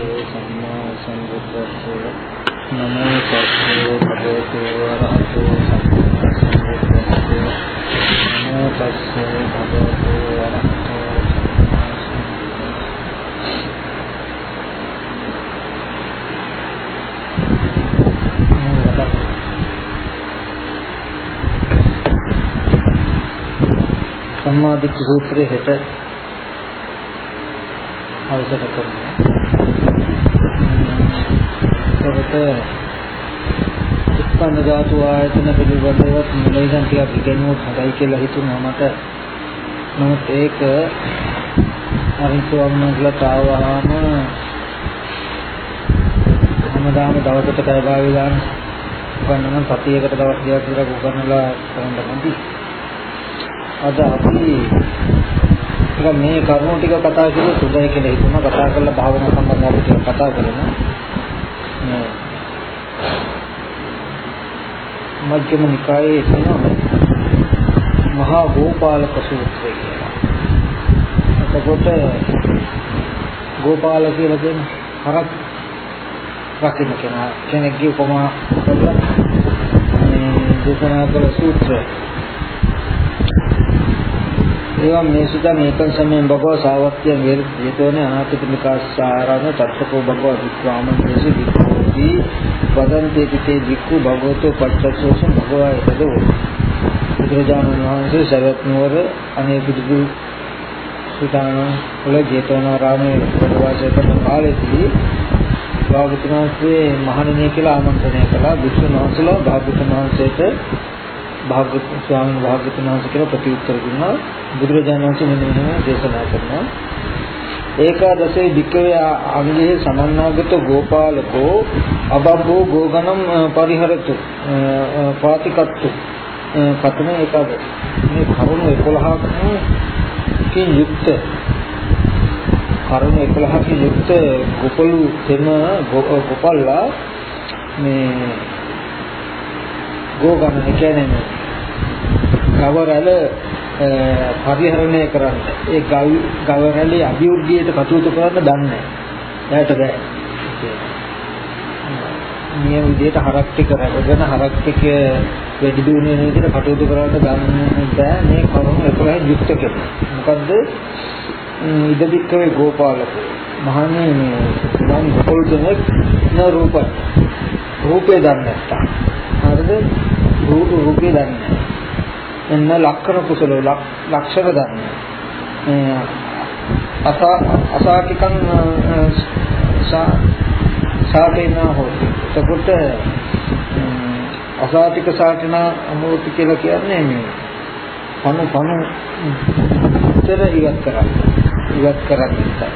අරහතෝ සම්මා සම්බුද්දස්ස නමෝ තස්සේ භගවතු අරහතෝ සම්මා සම්බුද්දස්ස නමෝ තස්සේ භගවතු අරහතෝ සම්මාදිට්ඨි සූත්‍රයේ හෙට අවසර කරනවා. ඒකට උත්පන්න ධාතු ආයතන පිළිබඳව මුලින්ම ටිකක් ඉගෙනුවොත් හොඳයි කියලා හිතුණා මට. නමුත් ඒක අරින්තුවම්මලා තාවහම හැමදාම දවසකට පැය භාගය දාන උගන්නන සතියකට දවස් දෙකක් විතර උගන්නලා කරන්න බැඳි. අද අපි ටික මේ කරුණු ටික කතා කරලා සුදයි කියලා හිතුණා කතා කරලා භාවනා සම්බන්ධව ටික කතා කරමු. මේ මජ්ක්‍ධිම නිකායේ තියෙනවා මහා ගෝපාලක සූත්‍රය කියලා. එතකොට ගෝපාල කියලා කියන්නේ හරක් රකින්න කෙනා කෙනෙක්ගේ උපමා කරලා මේ දේශනා කළ සූත්‍රය. एवं मेसुता एकं समयं भगव सावत्यं वेदोने अनाथिकमिकासाराण तत्सको भगव विक्रामन्तेषु विक्रोति යති වදන්ති තේ වික්ඛු භගවතෝ පච්චසෝස භගවයතෝ බුදුරජාණන් වහන්සේ සරත් නුවර අනේ පිටු සුදාන වල ජේතවනාරාමයේ වැඩවාසය කරන කාලෙදී භාගතුන් වහන්සේ මහණෙනි කියලා ආමන්ත්‍රණය කළා. විසුණු වහන්සේලා භාගතුන් වහන්සේට භාගතුන් ස්වාමීන් වහන්සේ කියලා ප්‍රතිඋත්තර දුන්නා. බුදුරජාණන් වහන්සේ මෙන්න මෙහෙම දේශනා කරනවා. ඒකාදසේ වික්කවේ අංගේ සමන්නාගත ගෝපාලකෝ අබබ්බෝ ගෝගණම් පරිහරතු පාතිකත්තු කතන ඒකාදස මේ කරුණ 11ක් කින් යුක්ත කරුණ 11කින් යුක්ත ගොපලු තෙම ගොපල්ලා මේ ගෝගණන කියන්නේ ගවරැල පරිහරණය කරන්න ඒ ගවරැලේ අභිවෘද්ධියට කටයුතු කරන්න දන්නේ නැහැ. බෑ. මේ විදිහට හරක් ටික රැකගෙන හරක් ටික වැඩි දියුණු වෙන විදිහට කටයුතු කරන්න ගන්න බෑ මේ කරුණ 11 යුක්ත කෙනෙක්. මොකද්ද? ඉදදික්කවේ ගෝපාලක මහන්නේ මේ නම් ගෝල් කෙනෙක් න රූප රූපේ දන්නේ නැත්තම් හරිද රූපේ දන්නේ නැහැ එන්න ලක්ෂණ කුසල ලක්ෂණ දන්නේ. අසා අසාටිකං සාටේනා හොති. එතකොට අසාටික සාටනා අමෝති කියලා කියන්නේ මේ පණු පණු උත්තර ඉවත් කරන්නේ. ඉවත් කරන්නේ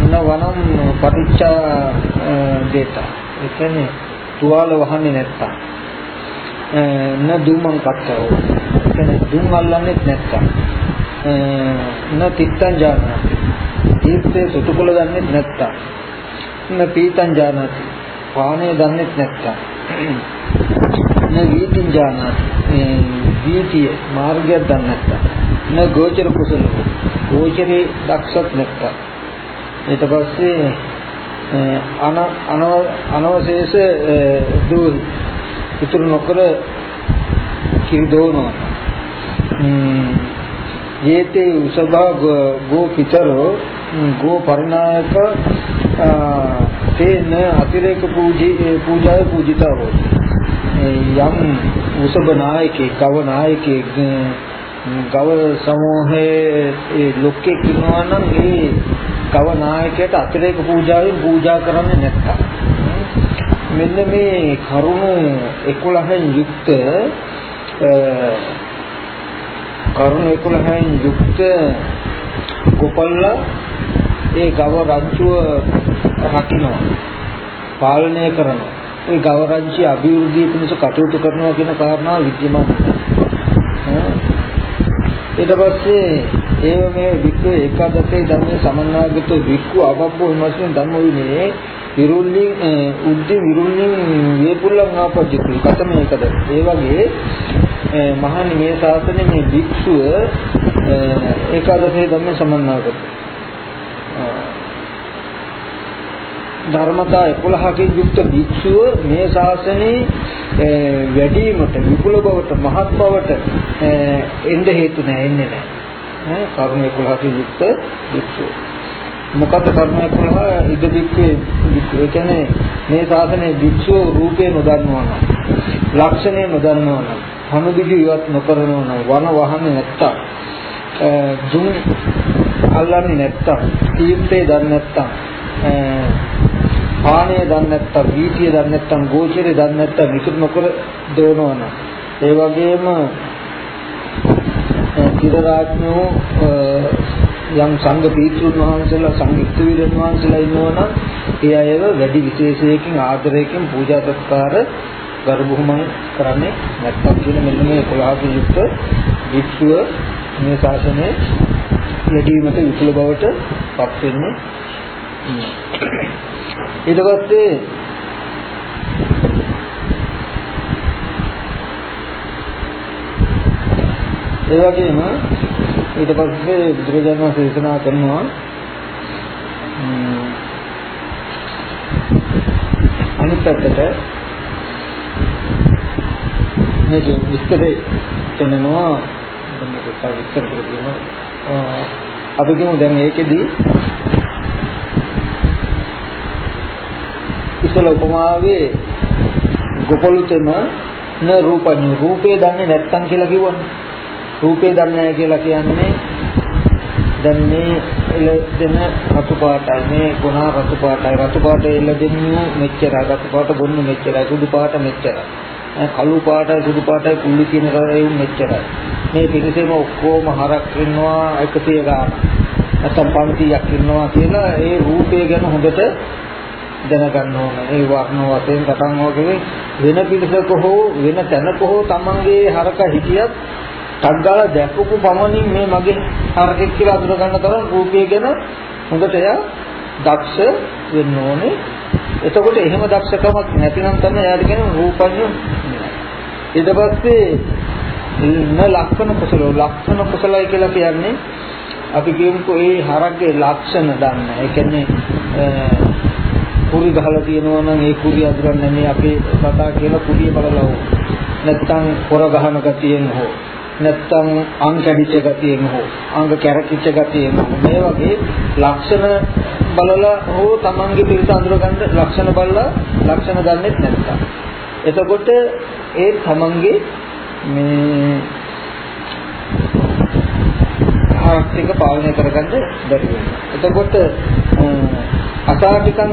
නන වනම් පටිච්චා දේතා. ඒ කියන්නේ තුවාල වහන්නේ නැත්තම්. න දුමං කත්තෝ කියන්නේ දුම් අල්ලන්නේ නැත්තම්. න තිත්තං ජානති. තීර්ථයේ සුතුකුල දන්නේ නැත්තම්. න පීතං ජානති. පානේ දන්නේ නැත්තම්. න වීතිං ජානති. වීතිය මාර්ගය දන්නේ නැත්තම්. න ගෝචර කුසල ගෝචරේ දක්ෂත් නැත්තම්. ඊට පස්සේ අන අනවශේෂ දූරි ඉතුරු නොකර කිරි දෝනවා. යේතේ උසභා ගෝ පිතරෝ ගෝ පරිනායක තේන අතිරේක පූජී පූජාය පූජිතා හොති යම් උසභ නායකේ ගව නායකේ ගව සමූහයේ ලොක්කෙක් ඉන්නවා නම් ඒ ගව නායකයට අතිරේක පූජාවෙන් පූජා කරන්නේ නැත්තම් මෙන්න මේ කරුණු 11න් යුක්ත කරුණ 11න් යුක්ත ගොපල්ලා ඒ ගව රජුව රකින්නවා. පාලනය කරනවා. ඒ ගව රජ්‍ය අභිවෘද්ධිය පිණිස කටයුතු කරනවා කියන කාරණාව විද්‍යමාන. ඊට පස්සේ ඒව මේ වික්ඛ ඒකාදසේ ධර්මයේ සමන්නාගත වික්ඛු අවබ්බෝ විමර්ශන ධම්ම විනේ විරුල්ලින් උද්දි විරුල්ලින් වේපුල්ලං ආපජ්ජති කතම ඒකද ඒ වගේ මහණනි මේ ශාසනයේ මේ භික්ෂුව ඒකාදසේ ධම්ම සමන්නාගත ධර්මතා 11කින් යුක්ත භික්ෂුව මේ ශාසනයේ වැඩිවීමට විපුල බවට මහත් බවට එන්න හේතු නැහැ එන්නේ නැහැ. ඈ කර්ම 11කින් යුක්ත භික්ෂුව. මොකද කර්ම 11 ඉද භික්ෂුවේ ඒ කියන්නේ මේ ශාසනයේ භික්ෂුව රූපේ නොදන්නවා නම් ලක්ෂණය නොදන්නවා නම් හනුදිවි ඉවත් නොකරනවා නම් වන වහන්නේ නැත්තම් දුන් අල්ලන්නේ නැත්තම් තීර්ථය දන්නේ නැත්තම් පාණය දන්නේ නැත්තම් වීතිය දන්නේ නැත්තම් ගෝචරය දන්නේ නැත්තම් විසුරු නොකර දෝනවන ඒ වගේම කිරරාඥෝ යම් සංඝ පීතෘන් වහන්සේලා සංයුක්ත විරන් වහන්සේලා ඉන්නවනම් ඒ අයව වැඩි විශේෂයකින් ආදරයකින් පූජා සත්කාර ගරුබුහුමන් කරන්නේ නැත්තම් කියන මෙන්න මේ 11 යුක්ත වික්ෂුව මේ ශාසනයේ ලැබීමට විපුල බවට පත් වෙන්නේ. ඊට පස්සේ ඒ වගේම ඊට පස්සේ බුදුරජාණන් වහන්සේ දේශනා කරනවා අනිත් පැත්තට මේක විස්තරේ කරනවා මේක විස්තර කරනවා අපි කියමු දැන් ඒකෙදි ඉතල උපමාවේ ගොපලුතෙම න රූපඤ්ඤ රූපේ දන්නේ නැත්තම් කියලා කිව්වනේ. රූපේ දන්නේ නැහැ කියලා කියන්නේ දැන් මේ එළදෙන රතු පාටයි මේ ගුණා රතු පාටයි. රතු පාට එළදෙන්නේ මෙච්චරයි රතු පාට බොන්න මෙච්චරයි සුදු පාට මෙච්චරයි. කළු පාටයි සුදු පාටයි කුල්ලි කියන රේවු මෙච්චරයි. මේ පිරිසෙම ඔක්කොම හරක් ඉන්නවා 100 ගාන නැත්නම් 500ක් ඉන්නවා කියලා ඒ රූපය ගැන හොඳට දැනගන්න ඕන. ඒ වර්ණ වශයෙන් පටන් වගේ වෙන පිළිසක හෝ වෙන තැනක හෝ තමන්ගේ හරක හිටියත් ටග්ගාලා දැකපු පමණින් මේ මගේ හරකෙක් කියලා අඳුර ගන්න තරම් රූපය ගැන හොඳට එයා දක්ෂ වෙන්න ඕනේ. එතකොට එහෙම දක්ෂකමක් නැතිනම් තමයි එයාට කියන රූපඤ්ඤ ඊට පස්සේ න ලක්ෂණ කුසල ලක්ෂණ කුසලයි කියලා කියන්නේ අපි කියමුකෝ ඒ හරකේ ලක්ෂණ දන්න. ඒ කියන්නේ කුරි ගහලා තියෙනවා නම් ඒ කුරි අඳුරන්නේ මේ අපේ කතා කියලා කුරිය බලලා හෝ නැත්තම් පොර ගහන ගතියෙන් හෝ නැත්තම් අං කැඩිච්ච ගතියෙන් හෝ අංග කැරකිච්ච ගතියෙන් හෝ. මේ වගේ ලක්ෂණ බලලා හෝ තමන්ගේ පිරිස අඳුර ගන්න ලක්ෂණ බලලා ලක්ෂණ දන්නෙත් නැත්තම්. එතකොට ඒ තමන්ගේ මේ ආර්ථික පාලනය කරගන්න බැරි වෙනවා. එතකොට අසාටිකන්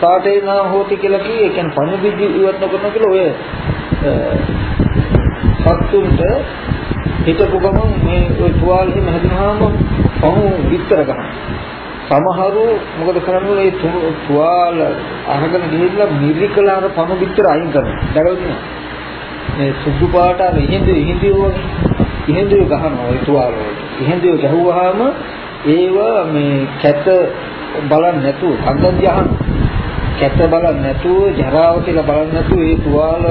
සාටේනා හෝති කියලා කියේ. ඒ කියන්නේ පණිවිඩ ඉවත් නොකරන කියලා ඔය සත්තුන්ට හිතපු ගමන් මේ ඔය තුවාල හිම හැදුනහම පහු විතර ගන්න. සමහරු මොකද කරන්නේ මේ තුවාල අරගෙන ගිහිල්ලා මිරිකලාර පණු විතර අයින් කරනවා. දැකලා මේ සුදු පාට අර ඉහිඳු ඉහිඳු වගේ ඉහිඳු ගහනවා ඒ තුවාල වලට. ඉහිඳු ගැහුවාම ඒවා මේ කැත බලන්නේ නැතුව සංගම් යහන කැත බලන්නේ නැතුව ජරාව කියලා බලන්නේ නැතුව ඒ තුවාල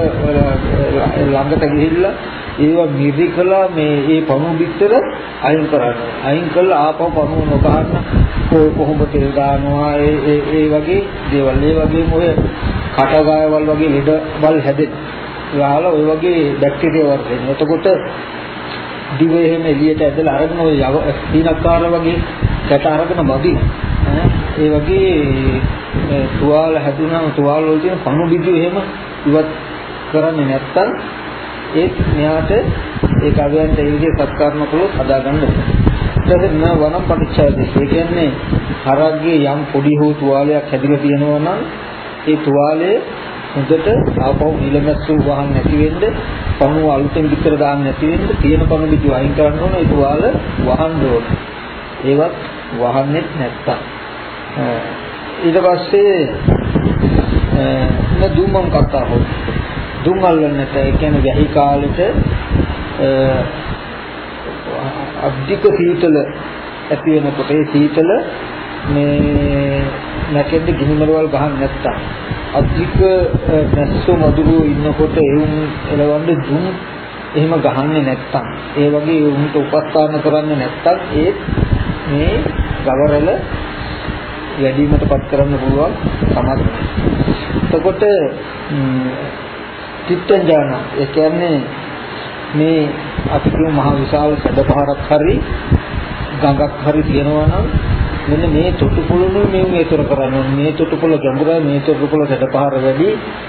ළඟට ගිහිල්ලා ඒවා මිරිකලා මේ ඒ පණු පිටර අයින් කරන්න. අයින් කළා ආපහු පණු නොගහන්න කොහොම තෙල් දානවා ඒ ඒ ඒ වගේ දේවල්. ඒ වගේම ඔය කටගායවල් වගේ ලෙඩ බල් හැදෙන. යාලා ඔය වගේ බැක්ටීරියා වර්ධනය. එතකොට දිව එහෙම එළියට ඇදලා අරගෙන ඔය සීනක්කාර වගේ කැට අරගෙන මදි ඒ වගේ තුවාල හැදුනම තුවාල වල තියෙන පණු බිජු එහෙම ඉවත් කරන්නේ නැත්තම් ඒත් මෙයාට ඒ කවයන්ට ඒ විදිහේ සත්කර්ම කළොත් හදාගන්න බෑ ඊට පස්සේ වනම් පටිච්චාදී ඒ කියන්නේ හරක්ගේ යම් පොඩි හෝ තුවාලයක් හැදිලා තියෙනවා නම් ඒ තුවාලයේ හොඳට ආපහු නිලමැස්සු වහන් නැති වෙන්න පණුව අලුතෙන් විතර දාන්න නැති වෙන්න තියෙන පණු පිටු අයින් කරන්න ඕන. ඒ තුවාල වහන්න ඕන. ඒවත් වහන්නේ නැත්තම්. ඊට පස්සේ න දුම්මම් කතා හොත් දුම් අල්ලන්නට ඒ කියන්නේ වැහි කාලෙට අධික සීතල ඇති වෙනකොට ඒ සීතල මේ නැකෙද්දි ගිනිමරවල් ගහන්න නැත්තම් අධික නැස්සෝ මදුරුවෝ ඉන්නකොට එවුන් එලවන්න දුම් එහෙම ගහන්නේ නැත්තම්. ඒ වගේ උන්ට උපස්ථාන කරන්නේ නැත්තම් ඒ මේ ගවරල වැඩිවීමටපත් කරන්න පුළුවන් සමත්. එතකොට චිත්තං ඥාන ඒ කියන්නේ මේ අපි කියමු මහ විශාල සැඩපහරක් හරි ගඟක් හරි තියෙනවා නම් මෙන්න මේ තොටුපොළනේ මේ මේතර කරන්නේ. මේ තොටුපොළ ගැඹුරයි මේ තොටුපොළ සැඩපහර වැඩි.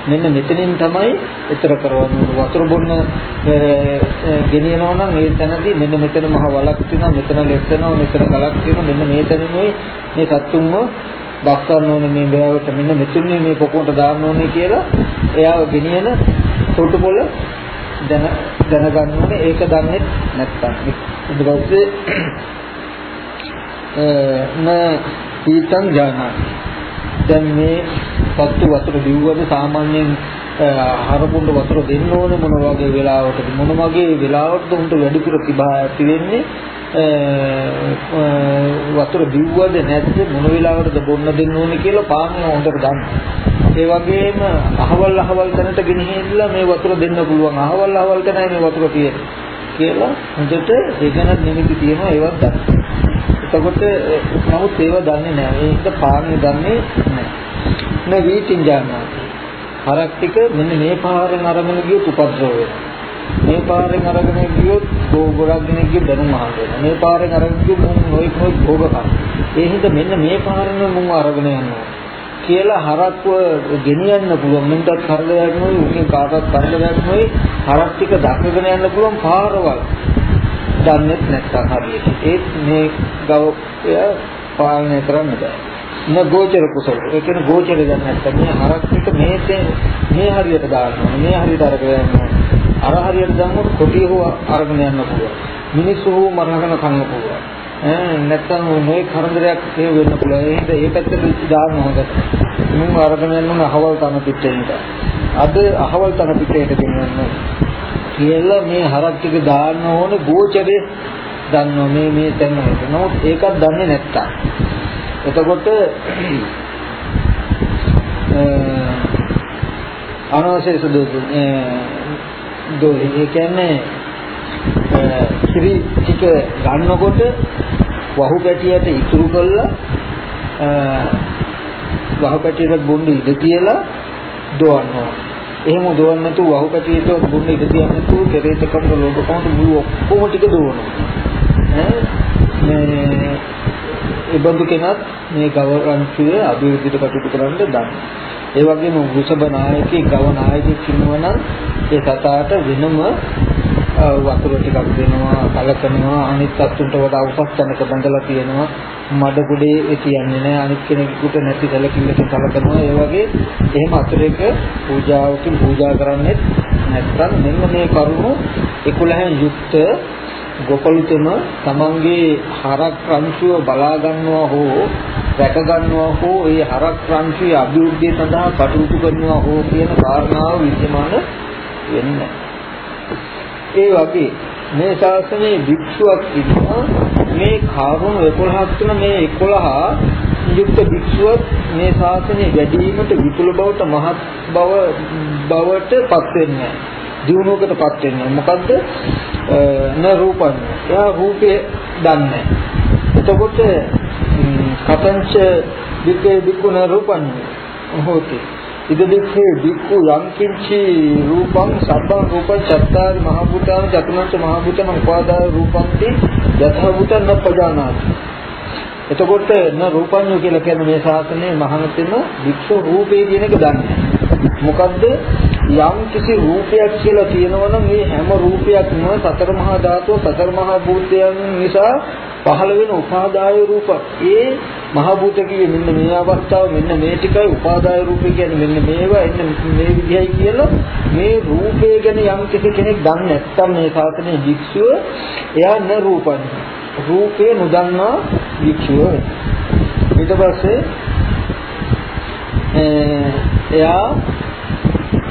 මෙන්න මෙතනින් තමයි ඊතර කරවන්නේ. වතුර බොන්න ගෙනියනවා නම් ඒ තැනදී මෙන්න මෙතන මහ වලක් තියෙනවා මෙතන ලෙස් වෙනවා මෙතන ගලක් තියෙනවා. මෙන්න මේ තැනනේ මේ සත්තුන්ව දක්වන්න ඕනේ මේ බෑවට. මෙන්න මෙතුනේ මේ පොකුන්ට දාන්න ඕනේ කියලා එයාව ගෙනියන තොටුපොළ දැන දැනගන්න ඕනේ. ඒක දන්නේ නැත්තම් ඊට පස්සේ න ඊතං ඥානයි දැන් මේ සත්තු වතුර දිව්වද සාමාන්‍යයෙන් හරපුණ්ඩ වතුර දෙන්න ඕනේ මොන වගේ වෙලාවකද මොන වගේ වෙලාවකද උන්ට වැඩිපුර තිබා ඇති වෙන්නේ වතුර දිව්වද නැත්ද මොන වෙලාවකද බොන්න දෙන්න ඕනේ කියලා පාන්නේ හොඳට දන්න. ඒ වගේම අහවල් අහවල් තැනට ගෙනහිල්ලා මේ වතුර දෙන්න පුළුවන්. අහවල් අහවල් තැනයි මේ වතුර තියෙන්නේ කියලා හොඳට ඒ ගැන නිමිති තියෙනවා ඒවත් දන්න. එතකොට නමුත් ඒව දන්නේ නැහැ. ඒක පාන්නේ දන්නේ නැහැ. න වීතින් ජානනා. හරක් ටික මෙන්න මේ පාරෙන් අරගෙන ගියොත් උපද්‍රව වෙනවා. මේ පාරෙන් අරගෙන ගියොත් ගොඩක් දෙනෙක් ගිය දැනුම අහන්න වෙනවා. මේ පාරෙන් අරගෙන ගියොත් මුන් නොයික් නොයික් භෝග කරනවා. ඒ හින්දා මෙන්න මේ පාරෙන් මුන් අරගෙන යනවා. කියලා හරක්ව ගෙනියන්න පුළුවන්. මෙන්ටත් කරදරයක් නෙවෙයි, උකින් කාටවත් කරදරයක් නෙවෙයි. හරක් ටික දක්වගෙන යන්න පුළුවන් පාරවල්. දන්නේ නැත්නම් හරියට. ඒත් මේ ගවය පාලනය කරන්න බෑ. න ගෝචර කුසල. ඒ කියන්නේ ගෝචර දැන් නැත්නම් මේ හරක් ටික මේ මේ හරියට දාන්න මේ හරියට අරගෙන යන්න අර හරියට දැම්මොත් කොටිය හෝ අරගෙන යන්න පුළුවන්. මිනිස්සු හෝ මරණකන කන්න පුළුවන්. ඈ නැත්තම් මේ කරදරයක් ඒ වෙන්න පුළුවන්. ඒ හින්දා ඒ පැත්තට දාන්න හොඳයි. මුන් අරගෙන යන්න අහවල් තන පිටේට. අද අහවල් තන පිටේට ගෙනියන්න. කියලා මේ හරක් ටික දාන්න ඕන ගෝචරේ දන්නවා මේ මේ තැන වලට. නමුත් ඒකත් දන්නේ නැත්තම්. එතකොට අනවශ්‍ය සුදු දෝලි. ඒ කියන්නේ කිරි ටික ගන්නකොට වහු පැටියට ඉතුරු කළා වහු පැටියට බොන්න ඉඳ තියලා දොවනවා. එහෙම දොවන්න නැතුව වහු පැටියට බොන්න ඉඳ තියන්න නැතුව කෙරේට කට ලෝකකමට මුළු ඔක්කොම ටික දොවනවා. ඈ මේ ඒ බඳු කෙනත් මේ ගවරන්තියේ අභිවෘද්ධියට කටයුතු කරන්න දන්නවා. ඒ වගේම වෘෂභ නායකයෙක් ගව නායකයෙක් ඉන්නවනම් ඒ සතාට වෙනම වතුර ටිකක් දෙනවා කලකනවා අනිත් අත්තුන්ට වඩා උසස් තැනක බඳලා තියෙනවා. මඩ කුඩේ තියන්නේ නැහැ අනිත් කෙනෙකුට නැති සැලකිල්ලකින් කලකනවා. ඒ වගේ එහෙම අතරේක පූජාවකින් පූජා කරන්නේ නැත්නම් මෙන්න මේ කරුණු 11න් යුක්ත ගොපලුතෙම තමන්ගේ හරක් රංචුව බලා ගන්නවා හෝ රැක ගන්නවා හෝ ඒ හරක් රංචුවේ අභිවෘද්ධිය සඳහා කටයුතු කරනවා හෝ කියන කාරණාව විද්‍යමාන වෙන්නේ ඒ වගේ මේ ශාසනයේ භික්ෂුවක් ඉන්නවා. මේ කරුණු 11ක් තුන මේ 11 යුක්ත භික්ෂුවක් මේ ශාසනය වැඩිවීමට විපුල බවට මහත් බව බවට පත් වෙන්නේ දිනුවකටපත් වෙන්නේ මොකද්ද? න රූපං. එයා රූපේ දන්නේ එතකොට කතංච විකේ විකුණ රූපං හොති. ඉද දික්ඛේ වික්ඛු යම් කිංචි රූපං සබ්බං රූපං චත්තාරි මහ භූතාන චතුර්ණංච මහ භූතං උපාදාය රූපංති යතහ භූතං නප්පජානාති එතකොට න රූපඤ්ඤ කියලා කියන්නේ මේ ශාසනයේ මහානතෙම වික්ෂු රූපේ කියන එක දන්නේ. මොකද්ද? යම් කිසි රූපයක් කියලා තියෙනවනම් මේ හැම රූපයක්ම සතර මහා ධාතුව සතර මහා භූතයන් නිසා පහළ වෙන උපාදාය රූප. ඒ මහා භූත කියේ මෙන්න මේ අවස්ථාව මෙන්න මේ ටිකයි උපාදාය රූපේ කියන්නේ. මෙන්න මේවා එන්න මේ විදිහයි කියලා මේ රූපය ගැන යම් කිසි කෙනෙක් දන්නේ නැත්නම් මේ ශාසනයේ වික්ෂුව එයා න රූපඤ්ඤ රූපේ නොදන්නා වික්ෂුව ඊට පස්සේ එයා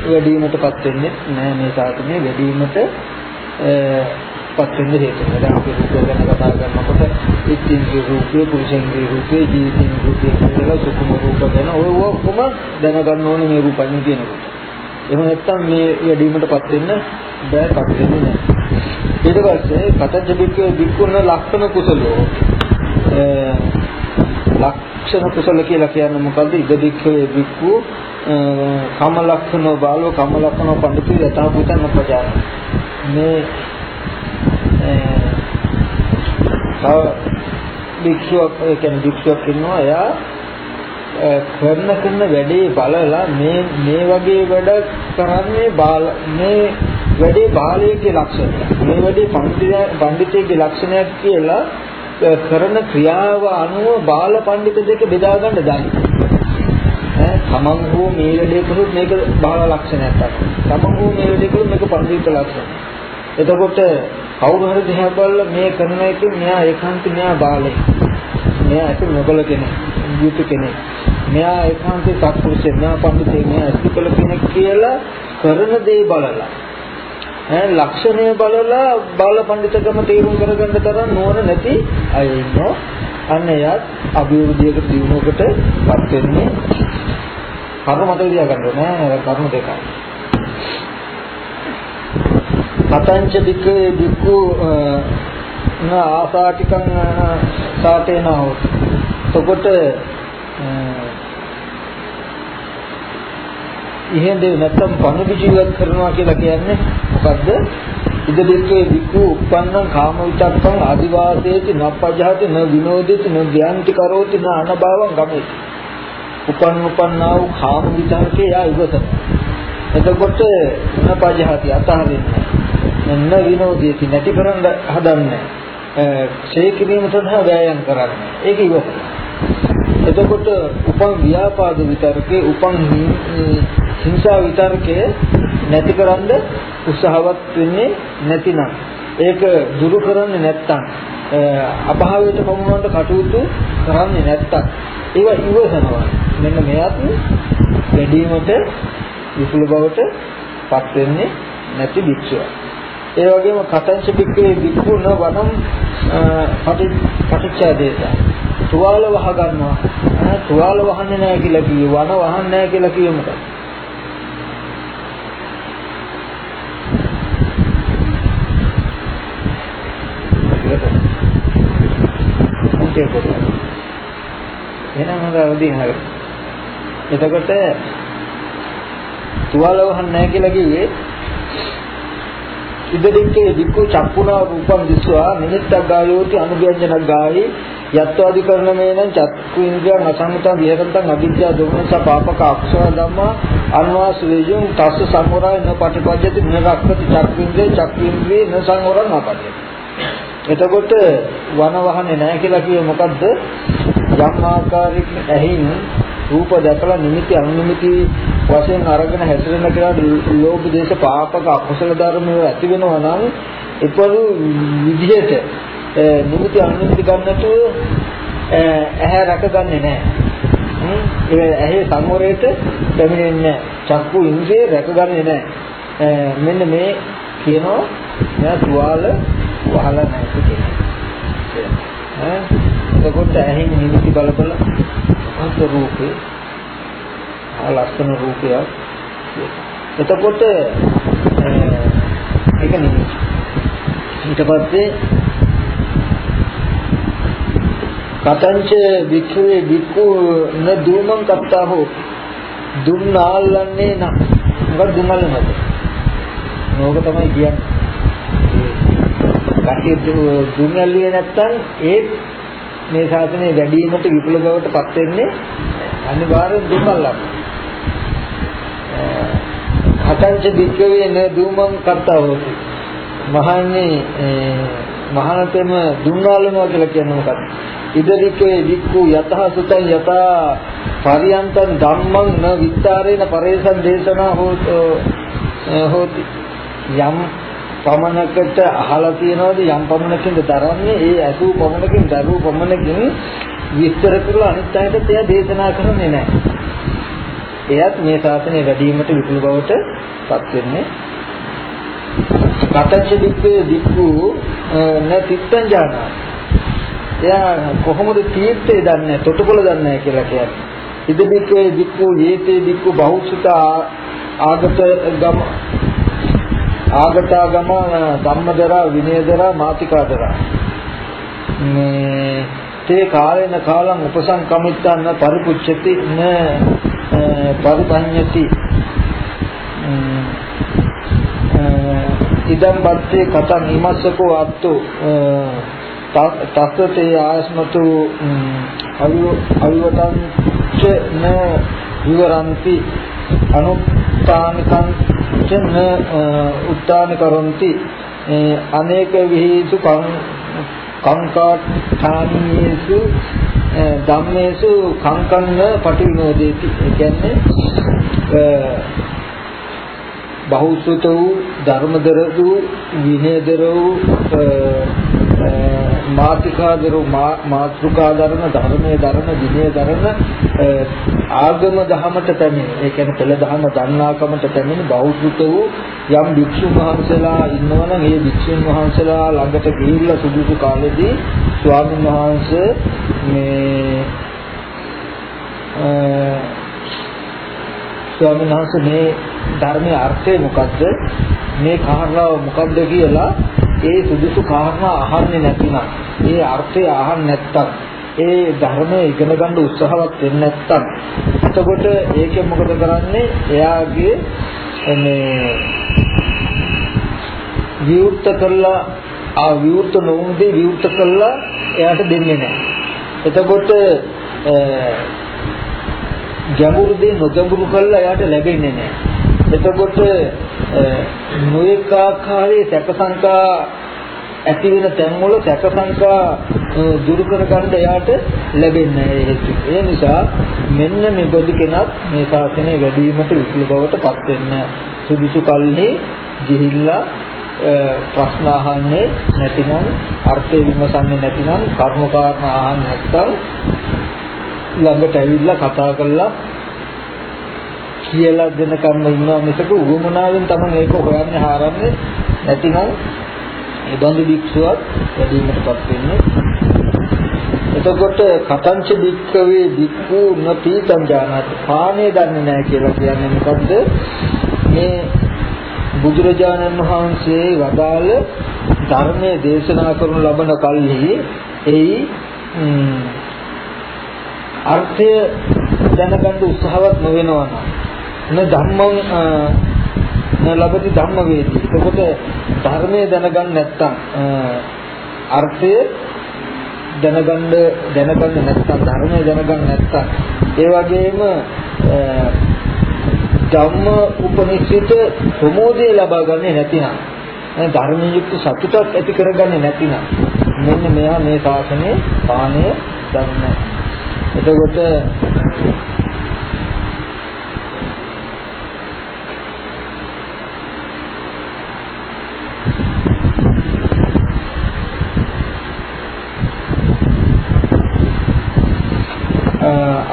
වැඩිවීමටපත් වෙන්නේ නැහැ මේ සාසනය වැඩිවීමට. පත් වෙන්න හේතු වෙනවා. දැන් අපි රූපය ගැන කතා කරනකොට ඉච්ඡින්ගේ රූපේ, පුරුෂන්ගේ රූපේ, ජීවිතින් රූපේ කියලා සුකුම රූප ගැන ඔය ඔක්කොම දැනගන්න ඕනේ මේ රූපන්නේ කියනකොට. එහෙම නැත්නම් මේ වැඩිවීමටපත් වෙන්න බෑ පත් වෙන්නේ නැහැ. ඊට පස්සේ පතජ්ජ බික්කේ බික්කුණ ලක්ෂණ කුසලෝ ලක්ෂණ කුසල කියලා කියන්නේ මොකද්ද? ඉද දික්ඛවේ වික්ඛු කම ලක්ෂණෝ බාලෝ කම ලක්ෂණෝ පඬිතු යථා භූතං අපජාන. මේ තව භික්ෂුවක් ඒ කියන්නේ භික්ෂුවක් ඉන්නවා. එයා කරන කරන වැඩේ බලලා මේ මේ වගේ වැඩ කරන්නේ බාල මේ වැඩේ බාලයේ ලක්ෂණය මේ වැඩේ පඬිතයේ ලක්ෂණයක් කියලා කරන ක්‍රියාව අනුව බාල පඬිත දෙක බෙදා ගන්න දන්නේ. ඈ තමන් හෝ මේ වැඩේ කරුත් මේක බාල ලක්ෂණයක්. තමයි තමන් හෝ මේ වැඩේ කරුත් මේක පඬිත ලක්ෂණය එතකොට කවුරු හරි දිහා බලලා මේ කරන එකෙන් මෙයා ඒකාන්ත මෙයා බාලේ. මෙයා ඒක නොබල කෙනෙක් යුතු කෙනෙක්. මෙයා ඒකාන්තේ සත්පුරුෂය මෙයා පඬිතේ මෙයා අස්තිකල කෙනෙක් කියලා කරන දේ බලලා. ඈ ලක්ෂණය බලලා බාල පඬිතකම තේරුම් කරගන්න තරම් නුවණ නැති අය ඉන්නවා. අන්න එයත් අභිවෘද්ධියක දිනුවකටපත් වෙන්නේ. කර්ම මතක තියාගන්න ඕනේ. කර්ම දෙකයි. පතංච දික්කේ දික්කු න ආසාටිකං සාතේන හොත් එතකොට ඉහෙන්ද නැත්තම් පණුදු ජීවත් කරනවා කියලා කියන්නේ මොකද්ද? ඉද දෙක්කේ විකු උප්පන්නං කාම විචක්කං ආදිවාසේති නප්පජහති න විනෝදිති න ධ්‍යාන්ති කරෝති න අනභවං ගමේති උපන්න උපන්නා වූ කාම විචක්කේ යා ඉවසන. එතකොට නප්පජහති අතහරින්නේ. න විනෝදිති නැති කරන්න හදන්නේ? ක්ෂය කිරීම සඳහා වෑයම් කරන්නේ. ඒක ඉවසන එතකොට උපන් ව්‍යාපාද විතරකේ උපන් හිංසා විතරකේ නැතිකරන්න උත්සාහවත් වෙන්නේ නැතිනම්. ඒක දුරු කරන්නේ නැත්තම් අභාවයට පමුණවන්න කටයුතු කරන්නේ නැත්තම්. ඒවා ඉවසනවා මෙන්න මෙයත් වැඩිවීමට විපුල බවට පත් වෙන්නේ නැති වික්ෂය ඒ වගේම කතංච පික්කේ වික්ඛුන වනම් පටිච්චාදේශ තුවාල වහ ගන්නවා. තුවාල වහන්නේ නැහැ කියලා කිව්වේ වන වහන්නේ නැහැ කියලා කිව්වේ මොකක්ද එහෙනම් හොඳ අවදීන් හරි. එතකොට තුවාල වහන්නේ නැහැ කියලා කිව්වේ ඉදිරිකේ දික්කු චක්කුණා රූපං දිස්වා නිමිත්තක් ගායෝති අනුභ්‍යංජනක් ගායි යත්වාදි කරන මේනං චක්කු ඉන්ද්‍රියං අසංගතං විහෙරන්තං අවිද්‍යා දුමනස පාපක අක්ෂර ධම්මා අන්වාස වේජුං තස්ස සංවරය න පටිපජ්ජති න රක්කති චක්කු ඉන්ද්‍රිය චක්කු ඉන්ද්‍රිය න සංවරං අපජ්ජති එතකොට වන වහන්නේ නැහැ කියලා කියේ මොකද්ද? යම් ආකාරයකින් ඇහින් රූප දැකලා නිමිති අනුනිමිති වශයෙන් අරගෙන හැසිරෙන කෙනාට ලෝභ දේශ පාපක අකුසල ධර්ම ඇති වෙනවා නම් ඒපරු විදිහට නිමිති අනුනිමිති ගන්නට ඇහැ රැකගන්නේ නැහැ. ඒ ඇහි සංවරයට දෙමිනෙන්නේ චක්කු ඉන්ද්‍රිය රැකගන්නේ නැහැ. මෙන්න මේ කියනවා මෙයා තුවාල වහලා නැහැ කියලා. එතකොට ඇහෙන් නිමිති බල බල අන්ත රූපේ ආ ලක්ෂණ රූපයක් එතකොට ඒක නිමිති ඊට පස්සේ කතංච වික්ඛවේ වික්ඛු න දුමං කත්තා හෝ දුම් නාල්ලන්නේ නම් මොකද දුම්නල්ලනද නෝක තමයි කියන්නේ. කටි දුම්නල්ලුවේ නැත්තම් ඒ මේ ශාසනය වැඩිවීමට විපුල බවට පත් වෙන්නේ අනිවාර්යෙන් දුකල්ලක්. හතංච දික්කවේ න දුමං කර්තවෝති. මහන්නේ මහානතෙම දුන්නාලනවා කියලා කියන්නේ මොකක්ද? ඉදරිකේ වික්ඛු යතහ සුතං යතා පරියන්තං ධම්මං න විස්තරේන පරේසං දේශනා හෝති යම් පමණකට අහලා තියනවාද යම් පමණකින්ද දරන්නේ ඒ ඇසූ පමණකින් දරූ පමණකින් විස්තර කරලා අනිත් අයට එයා දේශනා කරන්නේ නැහැ. එයත් මේ ශාසනය වැඩිවීමට විපුල බවට පත් වෙන්නේ. කතච්ච දික්කේ දික්කු නැතිත්තං ජානා. එයා කොහොමද තීර්ථය දන්නේ තොටුපොළ දන්නේ කියලා කියන්නේ. ඉද දික්කේ දික්කු යේතේ දික්කු බහුසුත ආගත ගම ආගතාගම ධම්මදරා විනයදරා මාතිකාදරා. මේ තේ කාලේන කාලං උපසංකමිත්තන්න පරිපුච්ඡති න පරිපඤ්ඤති. ඉදම් බත්තේ කතං ඉමස්සකෝ අත්තු තස්සතේ ආයස්මතු අවිවතං ච න විවරಂತಿ අනුත්තානිකං ච න උත්තාන කරොන්ති. අනේක විහිසු කංකාඨානීයසු ධම්මේසු කංකන්න පටිවිනෝදේති. ඒ කියන්නේ බහුසුත වූ ධර්මදර වූ විනයදර වූ මාතිකාදර මාත්‍රිකා ධර්ම ධර්මයේ ධර්ම විනය ධර්ම ආගම දහමට පැමිණ ඒ කියන්නේ පෙළ දහම දන්නාකමට පැමිණ බෞද්ධ වූ යම් භික්ෂුන් වහන්සේලා ඉන්නවනම් ඒ භික්ෂුන් වහන්සේලා ළඟට ගිහිල්ලා සුදුසු කාලෙදී ස්වාමීන් වහන්සේ මේ ස්වාමීන් වහන්සේ මේ ධර්මයේ අර්ථය මොකද්ද මේ කාරණාව මොකද්ද කියලා ඒ සුදුසු කාරණා අහන්නේ නැතිනම් ඒ අර්ථය අහන්නේ නැත්තම් ඒ ධර්මය ඉගෙන ගන්න උත්සාහවත් වෙන්නේ නැත්තම් එතකොට ඒකෙන් මොකද කරන්නේ? එයාගේ මේ විවෘත කළා ආ විවෘත නොවුනදී විවෘත කළා එයාට දෙන්නේ නැහැ. එතකොට ගැඹුරු දේ නොගැඹුරු කළා එයාට ලැබෙන්නේ නැහැ. එතකොට නොඑක ආකාරයේ සැකසංකා ඇති වෙන තැන්වල සැකසංකා දුරු කරගන්න එයාට ලැබෙන්නේ නැහැ ඒ නිසා මෙන්න මේ බොදු කෙනත් මේ ශාසනය වැඩිවීමට විසුළු බවට පත් වෙන්න සුදුසු කල්හි ගිහිල්ලා ප්‍රශ්න අහන්නේ නැතිනම් අර්ථය විමසන්නේ නැතිනම් කර්ම කාරණා අහන්නේ නැත්නම් ළඟට ඇවිල්ලා කතා කරලා කියලා දෙන කම්ම ඉන්නවා මිසක උවමනාවෙන් තමයි ඒක හොයන්නේ හාරන්නේ නැතිනම් ඒ බඳු භික්ෂුවක් වැඩිමටපත් වෙන්නේ. එතකොට කතංච භික්ඛවේ භික්ඛු නපීතං ජානත්. පානේ දන්නේ නැහැ කියලා කියන්නේ මොකද්ද? මේ බුදුරජාණන් වහන්සේ වදාළ ධර්මයේ දේශනා කරනු ලබන කල්හි එයි අර්ථය දැනගන්න උත්සාහවත් නොවෙනවා නම් න ධම්මං න ලබති ධම්ම වේදී. එතකොට ධර්මයේ දැනගන්න නැත්නම් අර්ථය දැනගන්න දැනගන්න නැත්නම් ධර්මයේ දැනගන්න නැත්නම් ඒ වගේම ධම්ම උපනිෂිත ප්‍රමෝදය ලබා ගන්නේ නැතිනම් ධර්මයෙන් යුක්ත සතුටක් ඇති කරගන්නේ නැතිනම් මෙන්න මෙයා මේ ශාසනයේ පාණය දන්නේ එතකොට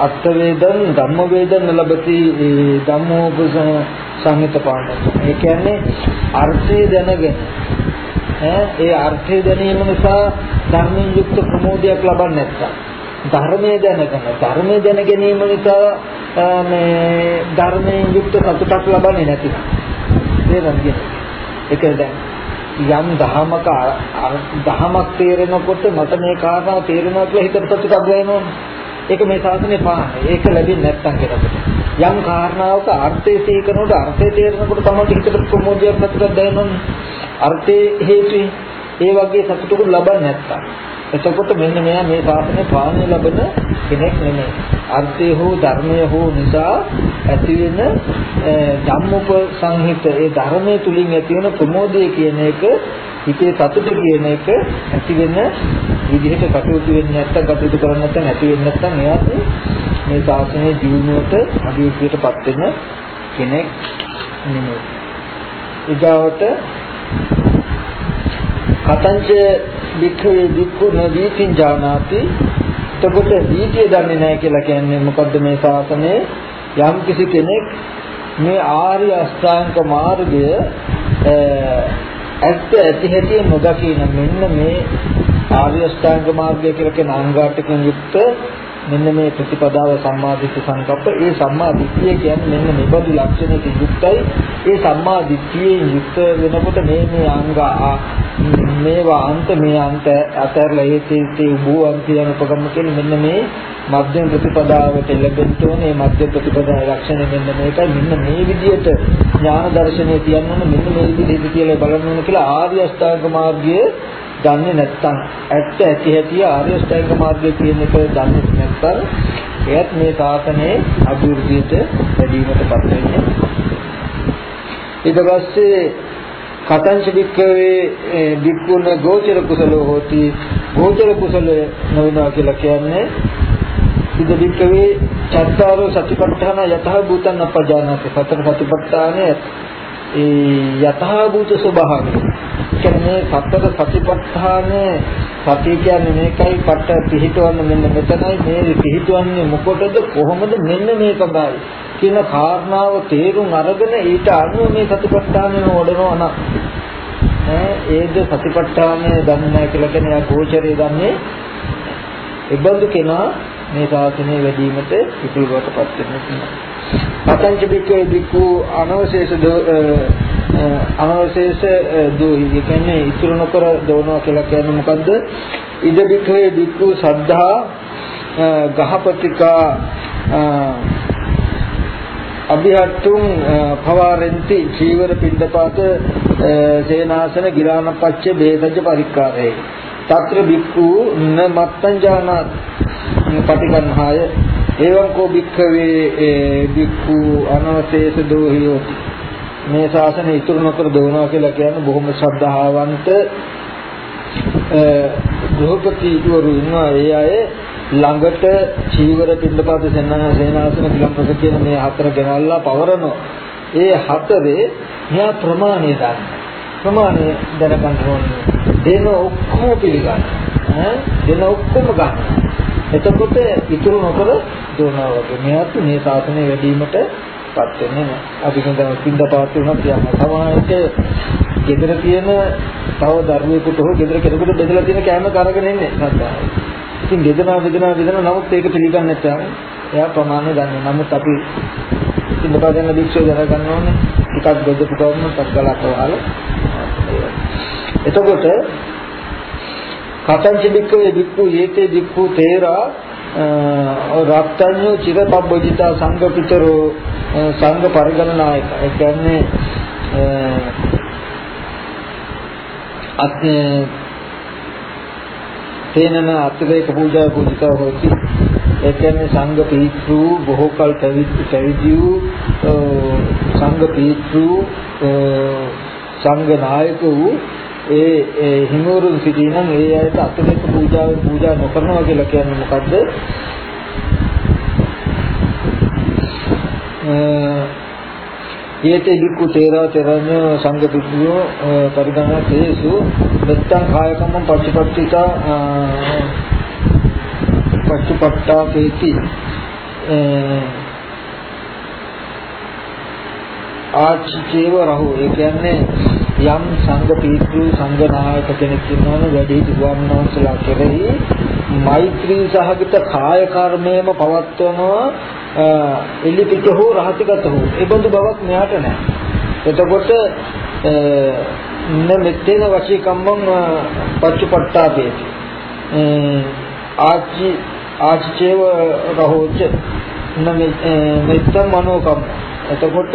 අත්ථ වේදන් ධම්ම වේදන් ලැබති ධම්මෝප සංහිත පාඩම. ඒ කියන්නේ අර්ථය දැනගෙන ඈ ඒ අර්ථය දැනීම නිසා ධර්මයෙන් යුක්ත ප්‍රමෝදයක් ලබන්නේ නැත්තම්. ධර්මයේ දැනගෙන ධර්මයේ දැන ගැනීම නිසා මේ ධර්මයෙන් යුක්ත සතුටක් ලබන්නේ නැතිනම් නේද ඒක දැන් යම් දහමක දහමක් තේරෙනකොට මට මේ කාරණාව තේරෙනවා කියලා හිතට සතුටක් දැනෙනවනේ. ඒක මේ ශාසනය පාන්නේ. ඒක ලැබෙන්නේ නැත්තම් කෙනෙකුට. යම් කාරණාවක අර්ථය තේකනකොට අර්ථය තේරෙනකොට තමයි හිතට ප්‍රමෝදයක් සතුටක් දැනෙන්නේ. අර්ථයේ හේතුයි. ඒ වගේ සතුටකුත් ලබන්නේ නැත්තම්. එතකොට මෙන්න මෙයා මේ ශාසනය පාලනය ලබන කෙනෙක් නෙමෙයි. අර්ථය හෝ ධර්මය හෝ නිසා ඇති වෙන ධම්මෝප සංහිත ඒ ධර්මයේ තුලින් ඇති වෙන ප්‍රමෝදය කියන එක හිතේ සතුට කියන එක ඇති වෙන විදිහට කටයුතු වෙන්නේ නැත්නම් කටයුතු කරන්නේ නැත්නම් ඇති වෙන්නේ නැත්නම් එයාත් මේ ශාසනයේ ජීවණයට අභිවෘද්ධියටපත් වෙන කෙනෙක් නෙමෙයි. ඊගාවට කතංච වික්ඛවේ වික්ඛු නදීතින් ජානාති. එතකොට දීතිය දන්නේ නැහැ කියලා කියන්නේ මොකද්ද මේ ශාසනයේ? යම් කිසි කෙනෙක් මේ ආර්ය අෂ්ටාංග මාර්ගය ඇත්ත ඇති හැටි නොදකින මෙන්න මේ ආර්ය අෂ්ටාංග මාර්ගය කියලා කියන අංගාටකින් යුක්ත මෙන්න මේ ප්‍රතිපදාව සම්මාදිට්ඨි සංකප්ප. ඒ සම්මාදිට්ඨිය කියන්නේ මෙන්න මෙබඳු ලක්ෂණයකින් යුක්තයි. ඒ සම්මාදිට්ඨියෙන් යුක්ත වෙනකොට මේ මේ අංග මේවා අන්ත මේ අන්ත අතරලා ඒ තේ උභෝ අන්තියන උපගම කියන්නේ මෙන්න මේ මධ්‍යම ප්‍රතිපදාවට ලැබෙන්න ඕනේ. මේ මධ්‍ය ප්‍රතිපදාවේ ලක්ෂණය මෙන්න මේකයි. මෙන්න මේ විදිහට ඥාන දර්ශනය කියන්න මෙන්න මේ විදිහට කියලා බලන්න ඕන කියලා ආර්ය අෂ්ටාංග මාර්ගයේ දන්නේ නැත්නම් ඇත්ත ඇති හැටි ආර්ය අෂ්ටාංග මාර්ගය කියන එක දන්නේ නැත්නම් එයත් මේ සාසනයේ අභිවෘද්ධියට වැඩිවීමටපත් වෙන්නේ. ඊට පස්සේ කතංච වික්කවේ වික්කුණ ගෝචර කුසලෝ හෝති. ගෝචර කුසල නොවනවා කියලා කියන්නේ ඉද වික්කවේ චත්තාරෝ සතිපට්ඨාන යතහ භූතං අපජානති. සතර සතිපට්ඨානේ ඒ යතහ භූත ස්වභාවය. කියන්නේ සතර සතිපට්ඨානේ. සතිය කියන්නේ මේකයි පට්ට පිහිටවන්න මෙන්න මෙතනයි මේ පිහිටවන්නේ මොකටද? කොහොමද? මෙන්න මේකයි කියන කාරණාව තේරුම් අරගෙන ඊට අනුව මේ සතිපට්ඨානය වඩනවා නම්. ඈ ඒද සතිපට්ඨානය දන්නේ නැහැ කියලා කියන්නේ ආ ගෝචරය දන්නේ ඒබඳු කෙනා මේ ශාසනය වැඩිවීමට ඉතුරු බවටපත් වෙනවා. පතංච බික්කේ බික්කු අනවශේෂ අනවශේෂ දෝහි. කියන්නේ ඉතුරු නොකර දෝනවා කියලා කියන්නේ මොකද්ද? ඉද බික්කේ බික්කු සද්ධා ගහපතිකා අභිහට්ටුම් පවාරෙන්ති චීවර පින්දපාත සේනාසන ගිලානපච්ච බේදජ පරික්කාරේ. తත්‍ර බික්ඛු න මත්තං ජානාත්. පටිගන්හාය එවං කෝ බික්ඛවේ බික්ඛු අනවශේෂ දෝහියෝ. මේ ශාසනය ඉතුරු නොකර දෝනවා කියලා කියන්නේ බොහොම ශ්‍රද්ධාවන්ත ගෘහපති ඉවරු ඉන්නවා. ඒ අය ළඟට චීවර පිටපත සේනාසන පිළම්පස කියන මේ හතර ගෙනල්ලා පවරනවා. ඒ හතරේ මෙයා ප්‍රමාණය දන්න ප්‍රමාණය දැනගන්න ඕනේ. දෙන ඔක්කොම පිළිගන්න ඈ? දෙන ඔක්කොම ගන්න එතකොට ඉතුරු නොකර දෝනවා වගේ මෙයාත් මේ සාසනය වැඩිවීමට පත් වෙන්නේ නැහැ. අපි හිතමු පින්දපාත වුණා කියන්න. සමාජයට ගෙදර තියෙන තව දරුවෙකුට හෝ ගෙදර කෙනෙකුට බෙදලා තියෙන කෑම කරගෙන ඉන්නේ සද්දායි. ඉතින් බෙදනවා බෙදනවා බෙදනවා නමුත් ඒක පිළිගන්නේ නැත්නම් එයා ප්‍රමාණය දන්නේ. නමුත් අපි පින්දපාත යන භික්ෂුව දැනගන්න ඕනේ. ටිකක් බෙදපු ගමන් ටක් ගලක් වහලා එතකොට කතංච බික්කවේ බික්කු යේතේ බික්කු තේරා රත්ත්‍ඤ්ඤෝ චිරපබ්බජිතා සංඝ පිටරෝ සංඝ පරිගණනායක. ඒ කියන්නේ අත් තේනන අත්වේක පූජා පූජිතා හොති. ඒ කියන්නේ සංඝ පීත්‍රු බොහෝ කල පැවිදි වූ සංඝ පීත්‍රු සංඝ නායක වූ ඒ ඒ හිමවරුන් සිටිනම් ඒ අයට අත්දැක පූජාව පූජා නොකරනවා කියලා කියන්නේ මොකද්ද? යේතේ වික්ඛු තේරා තෙරණ සංඝ පිටුයෝ පරිගණන තේසු මෙත්තං කායකම්ම පච්චපට්ඨිතා පච්චපට්ඨා පේති ආචිචේව රහු ඒ කියන්නේ යම් සංඝ පීතෘ සංඝ නායක කෙනෙක් ඉන්නවනේ වැඩි ස්වාමීන් වහන්සේලා කෙරෙහි මෛත්‍රී සහගත කාය කර්මයේම පවත්වනවා එලිපිට හෝ රහසිගත හෝ ඒ බඳු බවක් මෙයාට නැහැ. එතකොට න මෙත්තේන වශී කම්මං පච්චපට්ඨාපේති. ආචි ආචිචේව රහෝච න මෙත්ත මනෝකම් එතකොට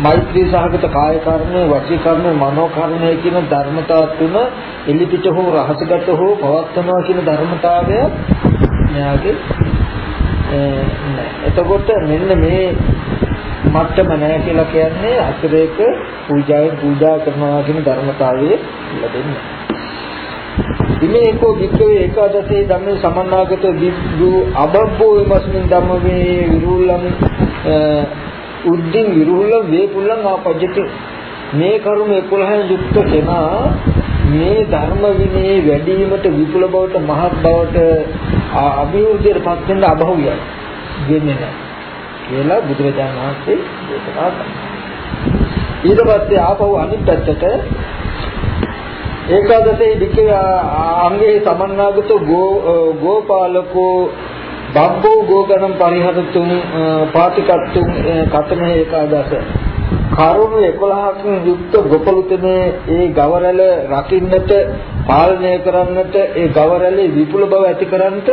මෛත්‍රී සහගත කාය කර්මය, වචී කර්මය, මනෝ කර්මය කියන ධර්මතා තුන එලිපිට හෝ රහසගත හෝ පවත්නවා කියන ධර්මතාවය මෙයාගේ එතකොට මෙන්න මේ මට්ටම නැහැ කියලා කියන්නේ අතිරේක පූජාවෙන් පූජා කරනවා කියන ධර්මතාවයේ ලැබෙන්නේ. ඉමේකෝ වික්කවේ ඒකාදසේ ධම්මේ සමන්නාගත විද්දු අබබ්බෝ විමස්මින් ධම්මේ විරුල්ලම් උද්දින් විරුල්ල වේපුල්ලං ආපජ්ජති මේ කරුණ 11 යුක්ත කෙනා මේ ධර්ම විනයේ වැඩිවීමට විපුල බවට මහත් බවට අභිවෘද්ධියටපත් වෙන්න අභෞවියයි. වෙන්නේ නැහැ. කියලා බුදුරජාණන් වහන්සේ දේශනා කළා ඊට පස්සේ ආපහු අනිත් පැත්තට ඒකාදසේ වික්ක අංගේ සමන්නාගත ගෝපාලකෝ බබ්බෝ ගෝගණම් පරිහරතුම් පාතිකත්තුම් කතන ඒකාදස කරුණු 11කින් යුක්ත ගොපලුතනේ ඒ ගවරැල රකින්නට පාලනය කරන්නට ඒ ගවරැලේ විපුල බව ඇති කරන්නට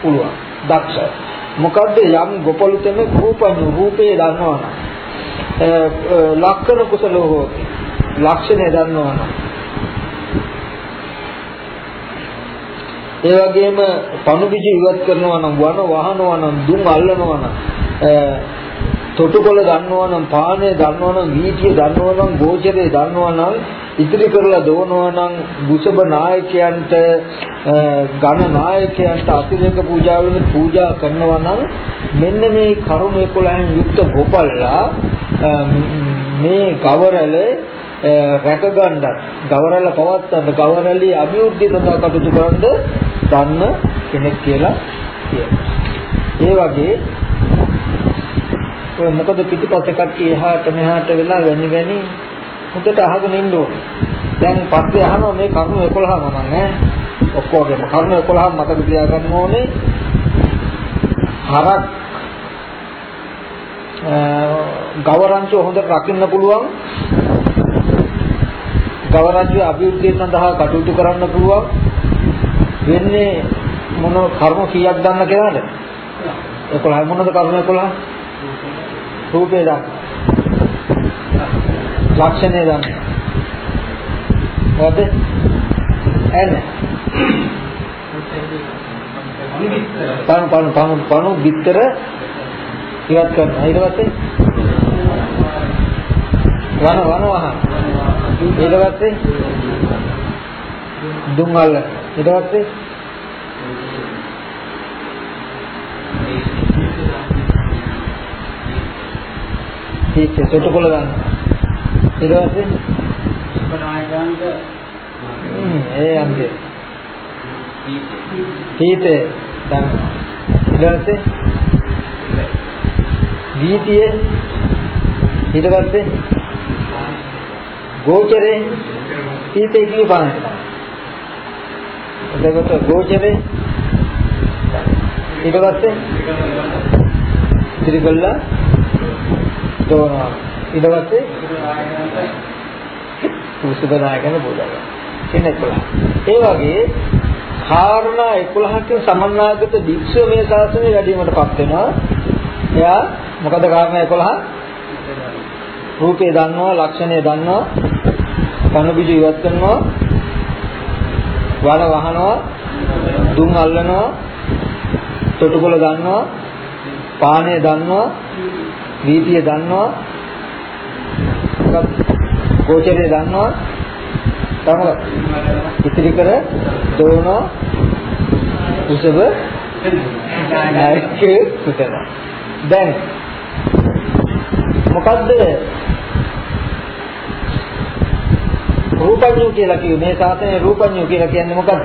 පුළුවන්. දක්ෂ. මොකද්ද යම් ගොපලුතන රූපණු රූපේ දන්නවනම්? ලක්කන කුසලෝ හෝති. ලක්ෂණය දන්නවනම්? ඒ වගේම පණුබිජ ඉවත් කරනවා නම් වන වහනවා නම් දුම් අල්ලනවා නම් තොටුකොළ දන්නවා නම් පානය දන්නවා නම් වීතිය දන්නවා නම් ගෝචරය දන්නවා නම් ඉතිරි කරලා දෝනවා නම් බුසබ නායකයන්ට ඝන නායකයන්ට අතිරේක පූජාවලින් පූජා කරනවා නම් මෙන්න මේ කරුණ 11න් යුක්ත ගෝපල්ලා මේ ගවරල රැක ගන්නත් ගවරල පවත්තන්න ගවරලි අභිවෘද්ධිය සඳහා කටයුතු කරන්න දන්න කෙනෙක් කියලා කියනවා. ඒ වගේ ඔය මොකද පිටිපස්සේ කට්ටිය එහාට මෙහාට වෙලා වෙනි වෙනි හොඳට අහගෙන ඉන්න ඕනේ. දැන් පස්සේ අහනවා මේ කරුණු 11ම මම ඈ ඔක්කොගේම කරුණු 11ම මතක තියාගන්න ඕනේ. හරක් ගවරංච හොඳට රකින්න පුළුවන්. ගවරංච අභිවෘද්ධිය සඳහා කටයුතු කරන්න පුළුවන්. වෙන්නේ මොන කර්ම කීයක් ගන්න කියලාද? 11 මොනද කර්ම 11? රූපේ දන්න. ලක්ෂණය දන්න. හරිද? එන්න. පණු පණු පණු පණු බිත්තර ඉවත් කරනවා. ඊට පස්සේ වන වන වහන. ඊට පස්සේ දුම් අල්ල. ඊට පස්සේ ඒක සොටකොල ගන්න. ඊට පස්සේ උපනායකයන්ට ඒ අන්දේ. හීතේ දැන් ඊට. පස්සේ වීතියේ. ඊට පස්සේ ගෝචරේ හීතේ කිව්ව පාන. එතකොට ගෝචරේ ඊට පස්සේ ත්‍රිගල්ලා තෝරනවා. ඊට පස්සේ කුසුබනායකන බෝධය. එන්න 11. ඒ වගේ කාරණා 11කින් සමන්නාගත භික්ෂුව මේ ශාසනය වැඩිවීමටපත් වෙනවා. එයා මොකද කාරණා 11? රූපේ දන්නවා, ලක්ෂණය දන්නවා, කන බිජ ඉවත් කරනවා, වල වහනවා, දුම් අල්ලනවා, තොටුකොළ දන්නවා, පානය දන්නවා, වීතිය දන්නවා ගෝචරය දන්නවා තමයි ඉතිරි කර දෝනවා උසව නැක්ක කුතන දැන් මොකද්ද රූපඤ්ඤු කියලා කිව්වේ මේ සාසනයේ රූපඤ්ඤු කියලා කියන්නේ මොකද්ද?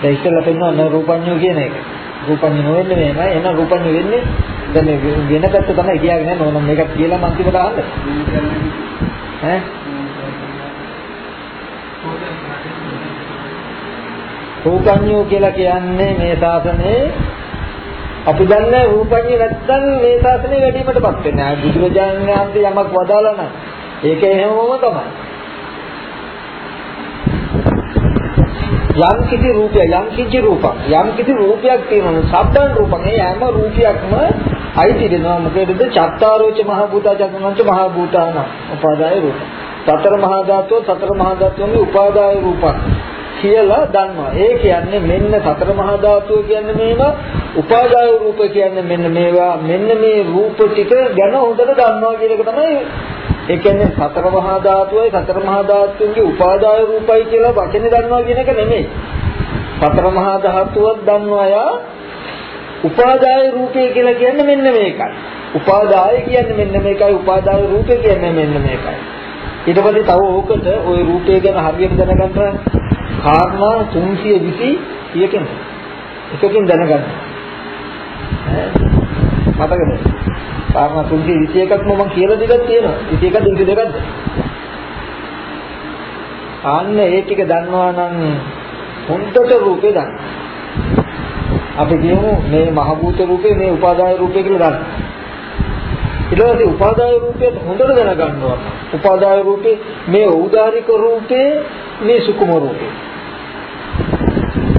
දැන් ඉස්සෙල්ලා පෙන්වන්න රූපඤ්ඤු කියන එක. රූපඤ්ඤ නොවෙන්නේ මේමයි. එහෙනම් රූපඤ්ඤ වෙන්නේ දැන් මේ වෙන පැත්ත තමයි කියාගෙන යන්නේ ඕනම් මේක කියලා මම කිව්වට අහන්න. ඈ? රූපඤ්ඤෝ කියලා කියන්නේ මේ ශාසනයේ අපි දන්නේ රූපඤ්ඤ නැත්තම් මේ ශාසනය වැඩිවීමටපත් වෙන්නේ. නැහැ බුදුරජාණන් වහන්සේ යමක් වදාලා නම් ඒක එහෙමම තමයි. යම් කිසි රූපයක් යම් කිසි රූපක් යම් කිසි රූපයක් තියෙනවා සබ්බන් රූපං. ඒ හැම රූපයක්ම අයිති වෙනවා මොකේද චත්තාරෝච මහ භූතා චතුර්ණංච මහ භූතාන උපාදාය රූප. සතර මහා ධාතුව සතර මහා ධාතුන්ගේ උපාදාය රූපක් කියලා දන්නවා. ඒ කියන්නේ මෙන්න සතර මහා ධාතුව කියන්නේ මේවා උපාදාය රූප කියන්නේ මෙන්න මේවා. මෙන්න මේ රූප ටික ගැන හොඳට දන්නවා කියන එක තමයි ඒ කියන්නේ සතර මහා ධාතුවයි සතර මහා ධාතුන්ගේ උපාදාය රූපයි කියලා වචනේ දන්නවා කියන එක නෙමෙයි. සතර මහා ධාතුවක් දන්නවා යා උපාදාය රූපය කියලා කියන්නේ මෙන්න මේකයි. උපාදාය කියන්නේ මෙන්න මේකයි උපාදාය රූපය කියන්නේ මෙන්න මේකයි. ඊට පස්සේ තව ඕකට ওই රූපය ගැන හරියට දැනගන්න කාරණා 320 කීයකින් එකකින් දැනගන්න. මතකද? කාරණා 321ක්ම මම කියලා දෙකක් තියෙනවා. 21ක් 22ක්ද? අන්න ඒ ටික දන්නවා නම් හොඳට රූපේ දන්න. අපි කියමු මේ මහ භූත රූපේ මේ උපාදාය රූපේ කියලා ගන්න. ඊට පස්සේ උපාදාය රූපය හොඳට දැනගන්න ඕන. උපාදාය රූපේ මේ ඖදාරික රූපේ මේ සුකුම රූපේ.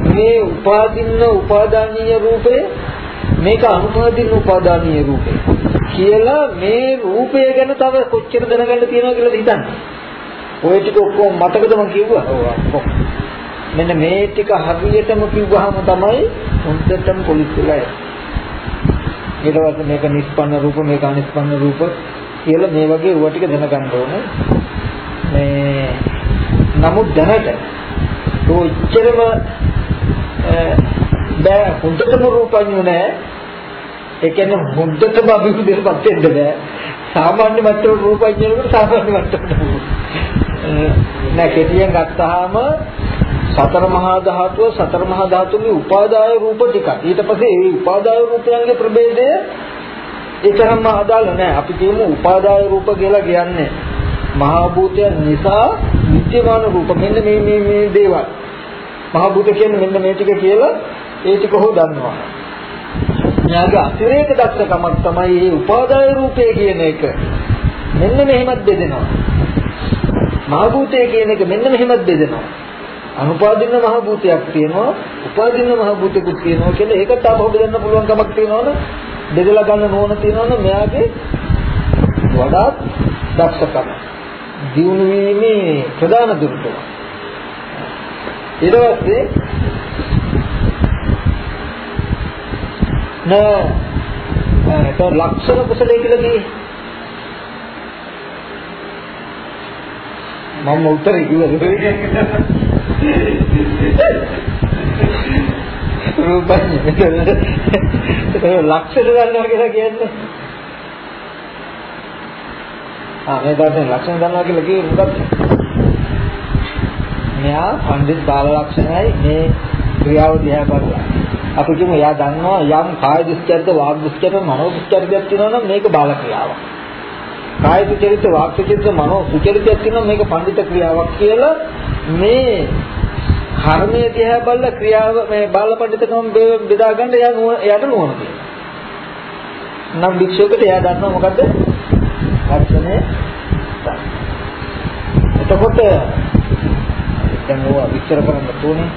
මේ උපාදින්න උපාදානීය රූපේ මේක අනුපාදින්න උපාදානීය රූපේ කියලා මේ රූපය ගැන තව කොච්චර දැනගන්න තියෙනවද කියලා හිතන්න. ඔය ටික ඔක්කොම මතකද මම කිව්වා? ඔව් මෙන්න මේ ටික හරියටම කිව්වහම තමයි හොඳටම පොලිස් වෙලා ඊට පස්සේ මේක නිස්පන්න රූප මේක අනිස්පන්න රූප කියලා මේ වගේ ඌව ටික දැනගන්න ඕනේ. මේ නමුත් දැනට ඔච්චරම බෑ හොඳටම රූපඤ්ඤු නෑ. ඒ කියන්නේ හොඳටම අභිවෘද්ධියටපත් වෙන්න බෑ. සාමාන්‍ය මට්ටමේ රූපඤ්ඤුනකට සාමාන්‍ය මට්ටමට නෑ කෙටියෙන් ගත්තාම සතර මහා ධාතුව සතර මහා ධාතුන්ගේ උපාදාය රූප ටික. ඊට පස්සේ ඒ උපාදාය රූපයන්ගේ ප්‍රභේදය ඒතරම්ම අදාළ නෑ. අපි කියමු උපාදාය රූප කියලා කියන්නේ මහා භූතයන් නිසා විද්‍යමාන රූප. මෙන්න මේ මේ මේ දේවල්. මහා භූත කියන්නේ මෙන්න මේ ටික කියලා ඒ ටික හො දන්නවා. ඥාගේ අතිරේක දක්ෂකමක් තමයි මේ උපාදාය රූපය කියන එක. මෙන්න මෙහෙමත් බෙදෙනවා. මහා භූතය කියන එක මෙන්න මෙහෙමත් බෙදෙනවා. අනුපාදින්න මහ භූතයක් තියෙනවා උපාදින්න මහ භූතකුත් තියෙනවා කියලා ඒකට අප බෙදන්න පුළුවන් කමක් තියෙනවනේ බෙදලා ගන්න ඕන තියෙනවනේ මෙයාගේ වඩාත් දක්ෂකම දියුණු වීමේ ප්‍රධාන දුර්ලභ ඊට පස්සේ නෑ ඒක ලක්ෂණ කුසලයේ කියලා කියේ මම උත්තරේ කිව්වද රූපන්නේ ලක්ෂණ ගන්නවා කියලා කියන්නේ ආ මේ දැන් ලක්ෂණ ගන්නවා කියලා කිව්වේ මොකක්ද මෙයා පඬිත් බාල ලක්ෂණයි මේ ක්‍රියාව දිහා බලලා අපි කියමු එයා දන්නවා යම් කාය දුස්චරිත වාග් දුස්චරිත මනෝ දුස්චරිතයක් තියෙනවා නම් මේක බාල ක්‍රියාවක්. කාය දුචරිත වාක් දුචරිත මනෝ දුචරිතයක් තියෙනවා මේක පඬිත ක්‍රියාවක් කියලා මේ කර්මයේ දිහා බලලා ක්‍රියාව මේ බාල පඬිතකම බෙදා ගන්න එයා එයාට නුවණ තියෙනවා. නම් භික්ෂුවකට එයා දන්නවා මොකද්ද? ලක්ෂණය එතකොට දැන් ඕවා විස්තර කරන්න ඕනේ.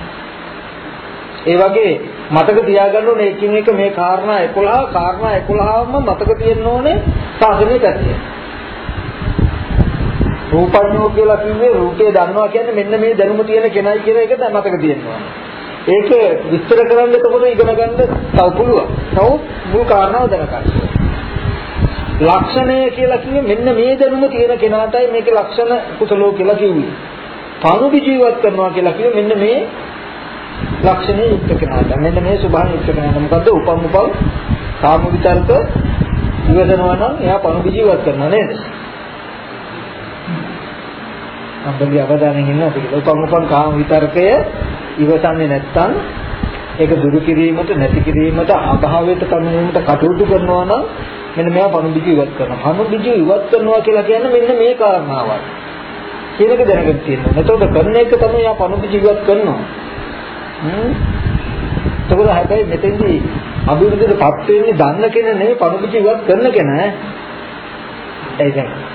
ඒ වගේ මතක තියාගන්න ඕනේ එකින් එක මේ කාරණා 11 කාරණා 11ම මතක තියෙන්න ඕනේ සාසනයේ පැත්තේ රූපඥෝ කියලා කිව්වේ රූපේ දන්නවා කියන්නේ මෙන්න මේ දැනුම තියෙන කෙනයි කියන එක දැන් මතක තියෙනවා. ඒක විස්තර කරන්න එතකොට ඉගෙන ගන්න තව පුළුවන්. නමුත් මුල් කාරණාව දැනගන්න. ලක්ෂණය කියලා කිව්වේ මෙන්න මේ දැනුම තියෙන කෙනාටයි මේකේ ලක්ෂණ කුසලෝ කියලා කිව්වේ. පණුබි ජීවත් කරනවා කියලා කිව්වේ මෙන්න මේ ලක්ෂණේ යුක්ත කෙනාට. මෙන්න මේ ස්වභාවය යුක්ත කෙනාට. මොකද්ද? උපම් උපම් කාම විචාරක ඉවසනවා නම් එයා පණුබි ජීවත් කරනවා නේද? අපගේ අවධානයෙන් ඉන්න අපි උපන් උපන් කාම විතරකය ඉවසන්නේ නැත්නම් ඒක දුරු කිරීමට නැති කිරීමට අභාවයට කමිනීමට කටයුතු කරනවා නම් මෙන්න මෙයා පණුබිජු ඉවත් කරනවා. පණුබිජු ඉවත් කරනවා කියලා කියන්නේ මෙන්න මේ කාරණාවයි. කියන එක දැනගන්න තියෙනවා. එතකොට කරන එක තමයි යා පණුබිජු ඉවත් කරනවා. හ්ම්. එතකොට හැබැයි මෙතෙන්දී අභිවෘද්ධියටපත් වෙන්නේ දන්න කෙනා නෙවෙයි පණුබිජු ඉවත් කරන කෙනා. ඒ කියන්නේ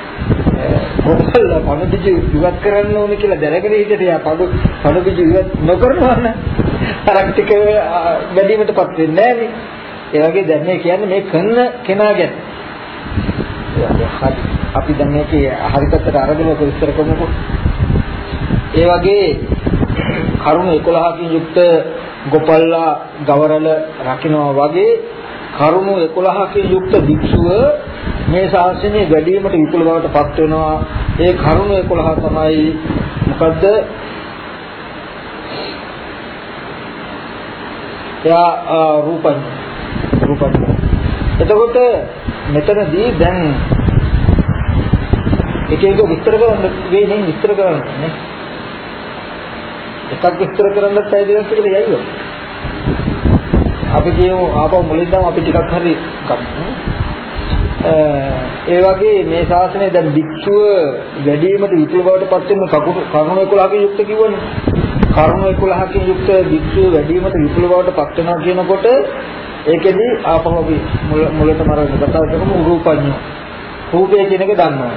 කොහොමද පණුබිජු ඉවත් කරන්න ඕනේ කියලා දැනගෙන හිටියට යා පණු පණුබිජු ඉවත් නොකරනවා නම් අරක් ටික වැඩිවටපත් වෙන්නේ නැහැ ඒ වගේ දැන් මේ කියන්නේ මේ කරන කෙනා ගැන. අපි දැන් මේකේ හරි පැත්තට අරගෙන ඔක විස්තර කරමුකෝ. ඒ වගේ කරුණ 11කින් යුක්ත ගොපල්ලා ගවරල රකින්නවා වගේ කරුණු 11කින් යුක්ත භික්ෂුව මේ ශාසනය වැඩිවීමට විපුල බවට පත් වෙනවා. ඒ කරුණු 11 තමයි මොකද්ද? එයා රූපං රූපං. එතකොට මෙතනදී දැන් එක එක විස්තර කරන්න වෙන්නේ විස්තර කරන්න නේ. එකක් විස්තර කරන්නත් ඇයිදස් එකට යයිද? අපි කියමු ආපහු මුලින්දම අපි ටිකක් හරි ගමු. ඒ වගේ මේ ශාසනය දැන් භික්ෂුව වැඩිවීමට විපුල බවට පත් වෙන කරුණු 11කින් යුක්ත කිව්වනේ. කරුණ 11කින් යුක්ත වික්ෂුව වැඩිවීමට විපුල බවට පත් වෙනවා කියනකොට ඒකෙදි ආපහු අපි මුලටම අර කතා කරමු රූපඥ. රූපය කියන එක දන්නවා.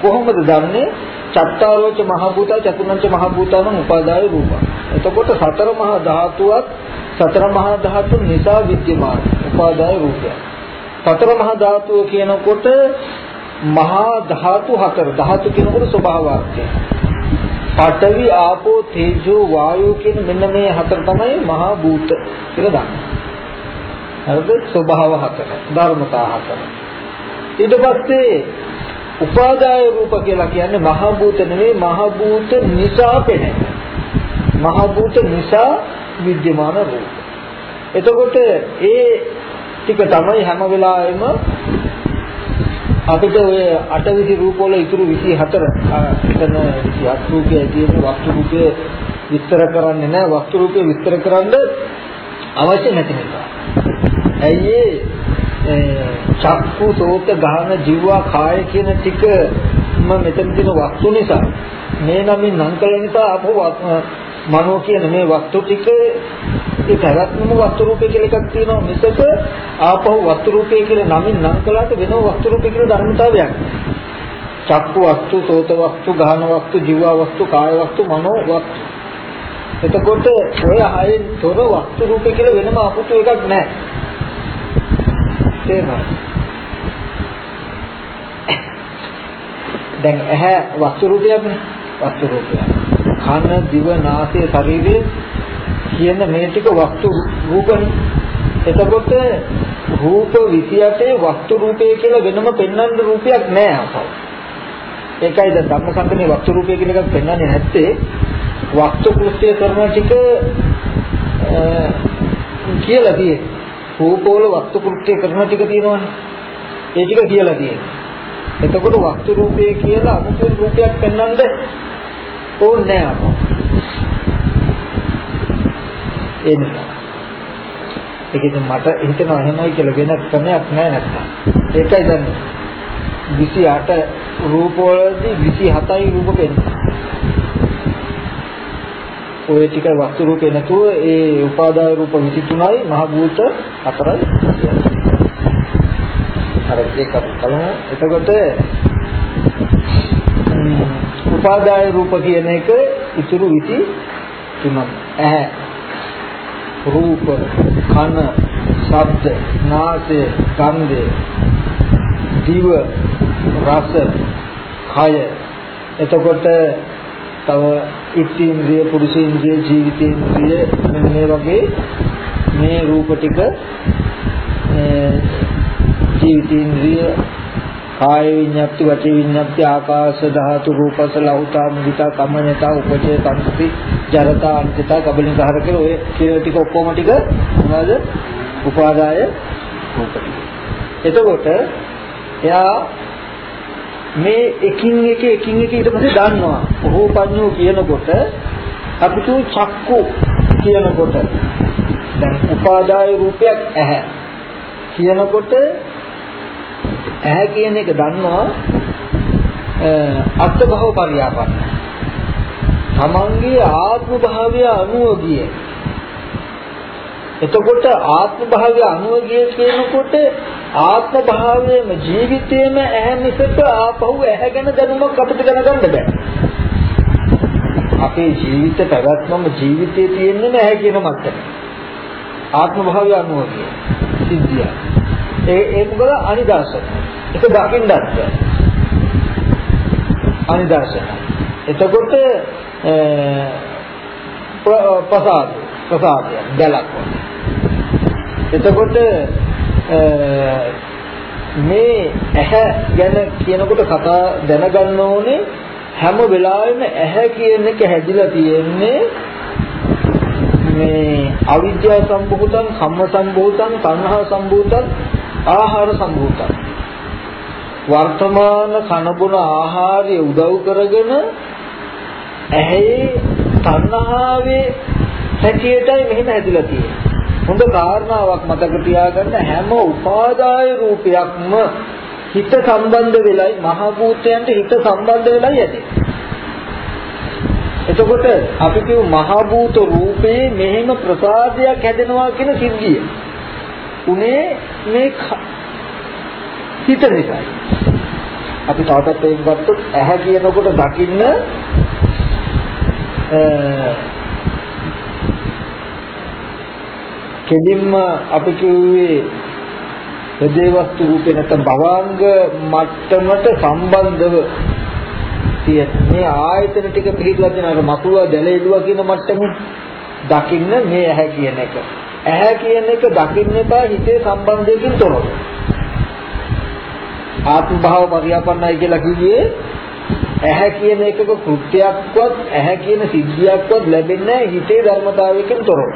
කොහොමද දන්නේ? චත්තාරෝච මහ භූතා චතුර්ණංච මහ භූතානම් උපාදාය රූප. එතකොට සතර මහා ධාතුවත් සතර මහා ධාතු නිසා විද්‍යමාන උපාදාය රූපය. සතර මහා ධාතුව කියනකොට මහා ධාතු හතර ධාතු කියනකොට ස්වභාවාර්ථය. පඨවි ආපෝ තේජෝ වායෝ කියන මෙන්න මේ හතර තමයි මහා භූත කියලා දන්නේ. හරිද ස්වභාව හතර ධර්මතා හතර ඊට පස්සේ උපාදාය රූප කියලා කියන්නේ මහ භූත නෙවෙයි මහ භූත නිසා පෙනෙන. මහ භූත නිසා විද්‍යමාන රූප. එතකොට ඒ ටික තමයි හැම වෙලාවෙම අපිට ඔය අටවිසි රූප වල ඉතුරු 24 එතන 28 රූපය තියෙන වස්තු රූපය විස්තර කරන්නේ නැහැ. වස්තු රූපය විස්තර කරන්න අවශ්‍ය නැති නිසා. ඇයි චක්කු සෝත ගාන ජීවා කාය කියන ටික මම මෙතන තියෙන වස්තු නිසා මේ නමින් නම් කළ නිසා අපෝ මනෝ කියන මේ වස්තු ටික ඒ පැවැත්මම වස්තු රූපේ කියලා එකක් තියෙනවා. මිසක ආපහු වස්තු රූපේ කියලා නමින් නම් කළාට වෙනම වස්තු රූපේ කියලා ධර්මතාවයක්. චක්කු වස්තු සෝත වස්තු ගාන වස්තු ජීවා වස්තු කාය වස්තු මනෝ වස්තු. එතකොට ඔය හයෙන් තොර වස්තු රූපේ කියලා වෙනම අමුතු එකක් නැහැ. තේරෙනවද? දැන් ඇහැ වස්තු රූපයක්නේ වස්තු රූපයක්. කන දිව නාසය ශරීරය කියන මේ ටික වස්තු රූපනේ. එතකොට රූප 28 වස්තු රූපය කියලා වෙනම පෙන්වන්න රූපයක් නෑ අපව. ඒකයි දැන් ධම්මසංගමේ වස්තු රූපය කියන එකක් පෙන්වන්නේ නැත්තේ වස්තු කෘත්‍ය කරන ටික කියලා තියෙන්නේ. රූපවල වස්තු කෘත්‍ය කරන ටික තියෙනවනේ. ඒ ටික කියලා තියෙනවා. එතකොට වස්තු රූපය කියලා අමුතු රූපයක් පෙන්වන්න ඕනේ නැහැ අපෝ. ඒ නිසා. ඒකෙන් මට හිතෙනවා එහෙමයි කියලා වෙන ක්‍රමයක් නැහැ නැත්තම්. ඒකයි දැන් 28 රූපවලදී 27යි රූප පෙන්වන්නේ. ඔය ටික වස්තු රූපේ නැතුව ඒ උපාදාය රූප 23යි මහ භූත 4යි අර ඒක බලමු. එතකොට උපාදාය රූප කියන එක ඉතුරු 23ක් ඇහැ රූප කන ශබ්ද නාසය ගන්ධය දිව රස කය. එතකොට තව ඉත්ත්‍ේන්ද්‍රිය පුරුෂේන්ද්‍රිය ජීවිතේන්ද්‍රිය මේ වගේ මේ රූප ටික ජීවිතේන්ද්‍රිය කාය විඤ්ඤාති වචී විඤ්ඤාති ආකාශ ධාතු රූපස ලෞතා මුදිතා කම්මඤ්ඤතා උපචේ සංස්ති ජරතා අනිත්‍යතා කබලින්කාර කියලා ඔය කියන ටික ඔක්කොම ටික මොනවද? උපාදාය රූප ටික. එතකොට එයා මේ එකින් එක එකින් එක ඊට පස්සේ දන්නවා. රූපඤ්ඤෝ කියනකොට අපි කියු චක්කු කියනකොට දැන් උපාදාය රූපයක් ඇහැ කියනකොට ඇහැ කියන එක දන්නවා අත්භව පරියාපන්න. තමන්ගේ ආත්ම භාවය අනුව ගිය. එතකොට ආත්ම භාවය අනුව ගිය කියනකොට ආත්ම භාවයේම ජීවිතයේම ඇහැ මිසක ආපහු ඇහැ ගැන දැනුමක් අපිට දැනගන්න බෑ. අපේ ජීවිත පැවැත්මම ජීවිතයේ තියෙන්නේ නැහැ කියන මට්ටම. ආත්ම භාවය අනුව සිද්ධිය. ඒ ඒ මොකද අනිදාසන. ඒක දකින්නත් බෑ. අනිදාසන. එතකොට ප්‍රසාද ප්‍රසාදය දැලක්. එතකොට මේ ඇහැ ගැන කියනකොට කතා දැනගන්න ඕනේ හැම වෙලාවෙම ඇහැ කියන එක හැදිලා තියෙන්නේ මේ අවිද්‍යාව සම්භූතං, කම්ම සම්භූතං, තණ්හා සම්භූතං, ආහාර සම්භූතං. වර්තමාන කනබුන ආහාරය උදව් කරගෙන ඇහි තණ්හාවේ හැටියටයි මෙහෙම හැදිලා තියෙන්නේ. හොඳ කාරණාවක් මතක තියාගන්න හැම උපාදාය රූපයක්ම හිත සම්බන්ධ වෙලයි මහ භූතයන්ට හිත සම්බන්ධ වෙලයි ඇති. එතකොට අපි කියු මහ භූත රූපේ මෙහෙම ප්‍රසාදයක් හැදෙනවා කියන සිද්ධිය. උනේ මේ හිත නිසායි. අපි තවටත් එයින් ගත්තොත් ඇහැ කියනකොට දකින්න කෙලින්ම අපි කිව්වේ හදේ වස්තු රූපේ නැත්නම් භවංග මට්ටමට සම්බන්ධව තියෙන මේ ආයතන ටික පිළිගලා දෙන අර මතුවා දැලෙලුවා කියන මට්ටමේ දකින්න මේ ඇහැ කියන එක. ඇහැ කියන එක දකින්න එපා හිතේ සම්බන්ධයකින් තොරව. ආත්ම භාව පරියාපන්නයි කියලා කිව්වේ ඇහැ කියන එකක කෘත්‍යයක්වත් ඇහැ කියන සිද්ධියක්වත් ලැබෙන්නේ හිතේ ධර්මතාවයකින් තොරව.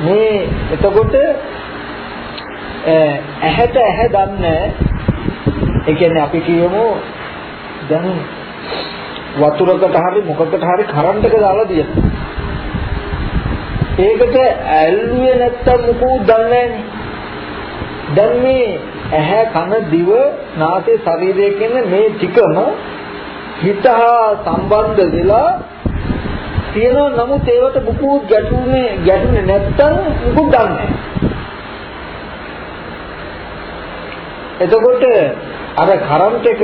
මේ එතකොට ඇහැට ඇහැ දන්නේ ඒ කියන්නේ අපි කියමු දැන් වතුරකට හරි මොකකට හරි කරන්ට් එක දාලා දෙනවා. ඒකට ඇල්ලුවේ නැත්තම් මොකෝ දන්නේ දැන් මේ ඇහැ කන දිව නාසය ශරීරය කියන මේ ටිකම හිත හා සම්බන්ධ වෙලා තියෙනවා. නමුත් ඒවට මුකුත් ගැටුනේ ගැටුනේ නැත්තම් මුකුත් දන්නේ එතකොට අර කරන්ට් එක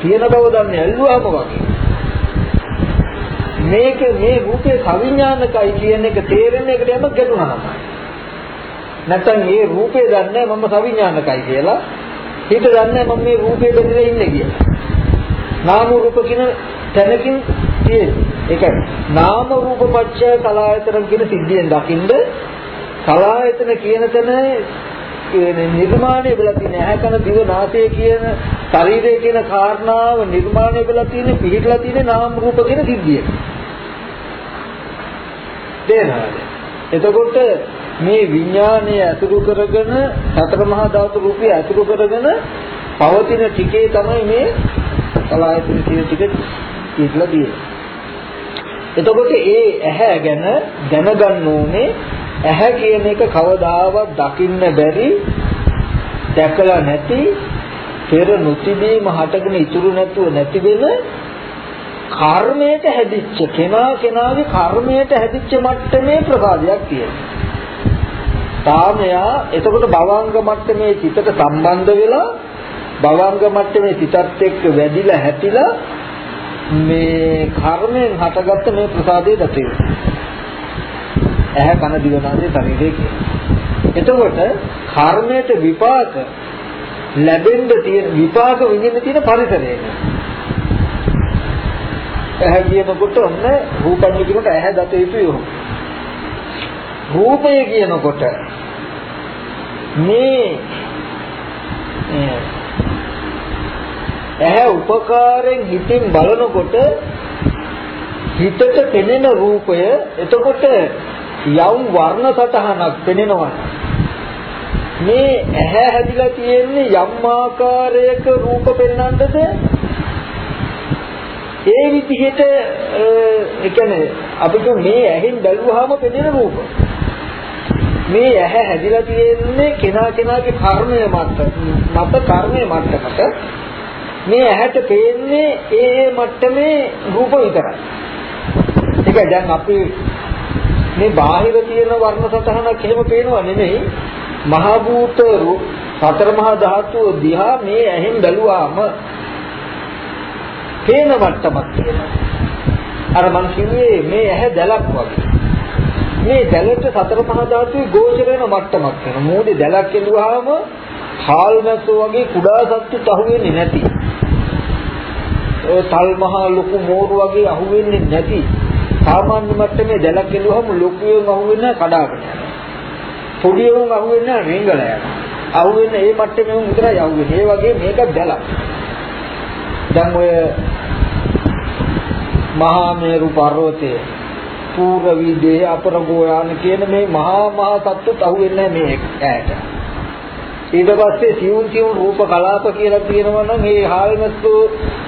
තියෙන බව දන්නේ ඇල්ලුවාම වගේ. මේක මේ රූපේ සවිඥානිකයි කියන එක තේරෙන එකට යමක් ගැටුණා තමයි නැත්තම් මේ රූපේ දන්නේ මම සවිඥානිකයි කියලා. හිත දන්නේ මම මේ රූපේ බෙදලා ඉන්නේ කියලා. නාම රූප කියන තැනකින් තියෙන්නේ. ඒ කියන්නේ නාම රූප පත්‍ය කලායතන කියන සිද්ධියෙන් දකින්ද කලායතන කියන තැන නිර්මාණය වෙලා තියෙන ඇහැකන දිව නාසය කියන ශරීරය කියන කාරණාව නිර්මාණය වෙලා තියෙන පිළිట్లా තියෙන නාම රූප කියන සිද්ධිය. දේනාද. එතකොට මේ විඥානය ඇතුළු කරගෙන සතර මහා ධාතු රූපය ඇතුළු කරගෙන පවතින ටිකේ තමයි මේ කලායතන කියන ටික පිළිట్లా තියෙන්නේ. එතකොට ඒ ඇහැ ගැන දැනගන්න ඕනේ ඇහැ කියන එක කවදාවත් දකින්න බැරි දැකලා නැති පෙර නොතිබීම හටගෙන ඉතුරු නැතුව නැති වෙන කර්මයට හැදිච්ච කෙනා කෙනාගේ කර්මයට හැදිච්ච මට්ටමේ ප්‍රසාදයක් තියෙනවා. තාමයා එතකොට භවංග මට්ටමේ සිතට සම්බන්ධ වෙලා භවංග මට්ටමේ සිතත් එක්ක වැඩිලා හැතිලා මේ කර්මයෙන් හටගත්ත මේ ප්‍රසාදයේ දතේ. ඇහැ කන දිව නාසය ශරීරය කියන්නේ. එතකොට කර්මයට විපාක ලැබෙන්න තියෙන විපාක විඳින්න තියෙන පරිසරය. ඇහැ කියනකොට ඔන්න රූපඤ්ඤ කියනකොට ඇහැ දත යුතුයි ඔහොම. රූපය කියනකොට මේ ඇහැ උපකාරයෙන් හිතින් බලනකොට හිතට පෙනෙන රූපය එතකොට යම් වර්ණ සටහනක් පෙනෙනවා. මේ ඇහැ හැදිලා තියෙන්නේ යම් ආකාරයක රූප පෙන්වන්නද ඒ විදිහට ඒ කියන්නේ අපිට මේ ඇහෙන් බැලුවාම පෙනෙන රූප. මේ ඇහැ හැදිලා තියෙන්නේ කෙනා කෙනාගේ කර්මය මත මත කර්මය මතකට මේ ඇහැට පේන්නේ ඒ ඒ මට්ටමේ රූප විතරයි. ඒක දැන් අපි මේ බාහිර තියෙන වර්ණ සතහනක් එහෙම පේනව නෙමෙයි. මහ භූත සතර මහා ධාතුව දිහා මේ ඇහෙන් බැලුවාම පේන මට්ටමක් තියෙනවා. අර මං කිව්වේ මේ ඇහැ දැලක් වගේ. මේ දැලට සතර මහා ධාතුවේ ගෝචර වෙන මට්ටමක් වෙනවා. මෝඩේ දැලක් එළුවාම හාල් මැස්සෝ වගේ කුඩා සත්තු අහුවෙන්නේ නැති. තල් මහා ලොකු මෝරු වගේ අහුවෙන්නේ නැති සාමාන්‍ය මට්ටමේ දැලක් එළුවහම ලොකුයෙන් අහුවෙන්නේ කඩාගෙන යනවා. පොඩි උන් අහුවෙන්නේ රිංගල යනවා. අහුවෙන්නේ ඒ මට්ටමේ උන් විතරයි අහුවෙන්නේ. ඒ වගේ මේක දැලක්. දැන් ඔය මහා මේරු පර්වතයේ පූර්ව විදේ අපරගෝයාන කියන මේ මහා මහා තත්ත්වත් අහුවෙන්නේ මේ ඈට. ඊට පස්සේ සියුම් සියුම් රූප කලාප කියලා තියෙනවා නම් ඒ හාල්මත්තු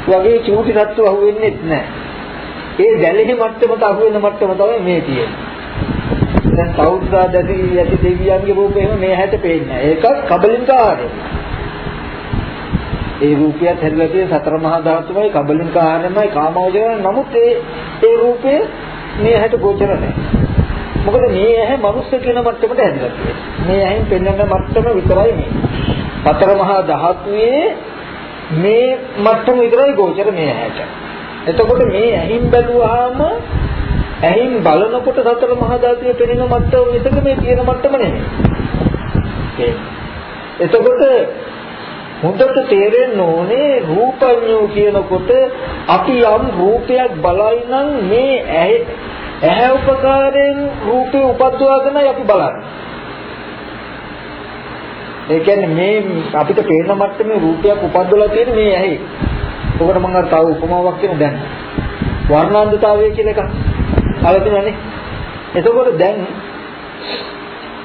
වගේ චූටි සත්තු අහුවෙන්නේ නැහැ. ඒ දැලෙහි මට්ටමට අහුවෙන මට්ටම තමයි මේ තියෙන්නේ. දැන් සෞත්‍රා දැසි යටි දෙවියන්ගේ රූප එහෙම මේ හැට පේන්නේ නැහැ. ඒකත් කබලින්කාරය. ඒ රූපයත් හැදලා තියෙන සතර මහා ධාතුමයි කබලින්ක ආහාරමයි කාමෝජන නමුත් ඒ ඒ රූපය මේ ඇහැට ගෝචර නැහැ. මොකද මේ ඇහැ මනුස්ස කියන මට්ටමට හැදලා තියෙන්නේ. මේ ඇහෙන් පෙන්වන මට්ටම විතරයි මේ. සතර මහා ධාතුවේ මේ මට්ටම විතරයි ගෝචර මේ ඇහැට. එතකොට මේ ඇහින් බැලුවාම ඇහින් බලනකොට සතර මහා ධාතුවේ පෙනෙන මට්ටම විතර මේ තියෙන මට්ටම නෙමෙයි. එතකොට හොඳට තේරෙන්න ඕනේ රූපඤ්ඤෝ කියනකොට අපි යම් රූපයක් බලයි නම් මේ ඇහැ ඇහැ උපකාරයෙන් රූපේ උපද්දවාගෙනයි අපි බලන්නේ. ඒ කියන්නේ මේ අපිට පේන මට්ටමේ රූපයක් උපද්දවලා තියෙන මේ ඇහි. ඔකට මම අර තව උපමාවක් කියන දැන්. වර්ණාන්දතාවය කියන එක අලදිනවනේ. එතකොට දැන්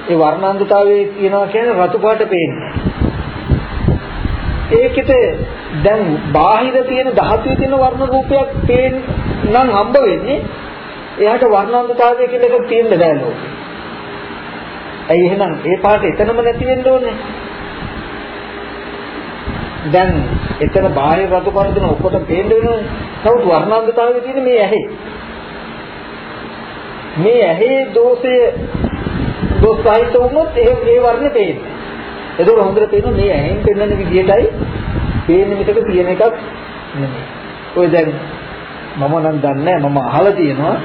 ඒ වර්ණාන්දතාවය කියනවා කියන්නේ රතු පාට පේන්නේ. ඒකෙට දැන් බාහිර තියෙන ධාතුවේ තියෙන වර්ණ රූපයක් පේන්න නම් හම්බ වෙන්නේ එයාට වර්ණාන්දතාවය කියලා එකක් තියෙන්න බෑ ලෝකේ. ඇයි එහෙනම් ඒ පාට එතනම නැති වෙන්න ඕනේ? දැන් එතන බාහිර රතු පාට දෙන ඔක්කොට පේන්න වෙනවනේ. නමුත් වර්ණාන්දතාවය තියෙන්නේ මේ ඇහි. මේ ඇහි දෝෂය දෝෂ සහිත වුණොත් ඒ ඒ වර්ණේ පේන්නේ. ඒක හොඳට පේනවා මේ ඇහෙන් පෙන්වන විදිහටයි පේන්නේ මිසක තියෙන එකක් නෙමෙයි. ඔය දැන් මම නම් දන්නේ මම අහලා තියෙනවා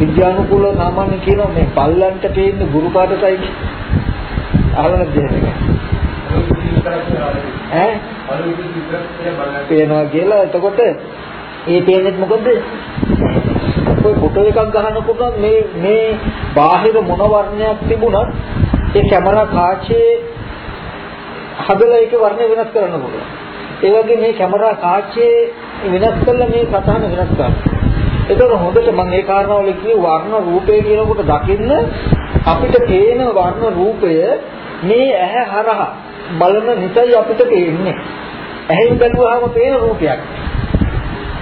විද්‍යානුකූල සාමාන්‍ය කියනවා මේ පල්ලන්ට පේන්නේ ගුරු පාටයි අහලා නැද්ද ඒක? ඈ? පේනවා කියලා එතකොට ඒ පේන්නේ මොකද? ඔය ෆොටෝ එකක් ගන්නකොට මේ මේ බාහිර මොන වර්ණයක් තිබුණත් ඒ කැමරා කාචේ හදලා ඒකේ වර්ණය වෙනස් කරන්න පුළුවන්. ඒ වගේ මේ කැමරා කාචේ වෙනස් කළා මේ සතහන වෙනස් කරනවා. ඒතකොට හොඳට මම ඒ කාරණාවල කිව්වේ වර්ණ රූපය කියනකොට දකින්න අපිට පේන වර්ණ රූපය මේ ඇහැ හරහා බලන නිසයි අපිට පේන්නේ. ඇහෙන් බැලුවාම පේන රූපයක්.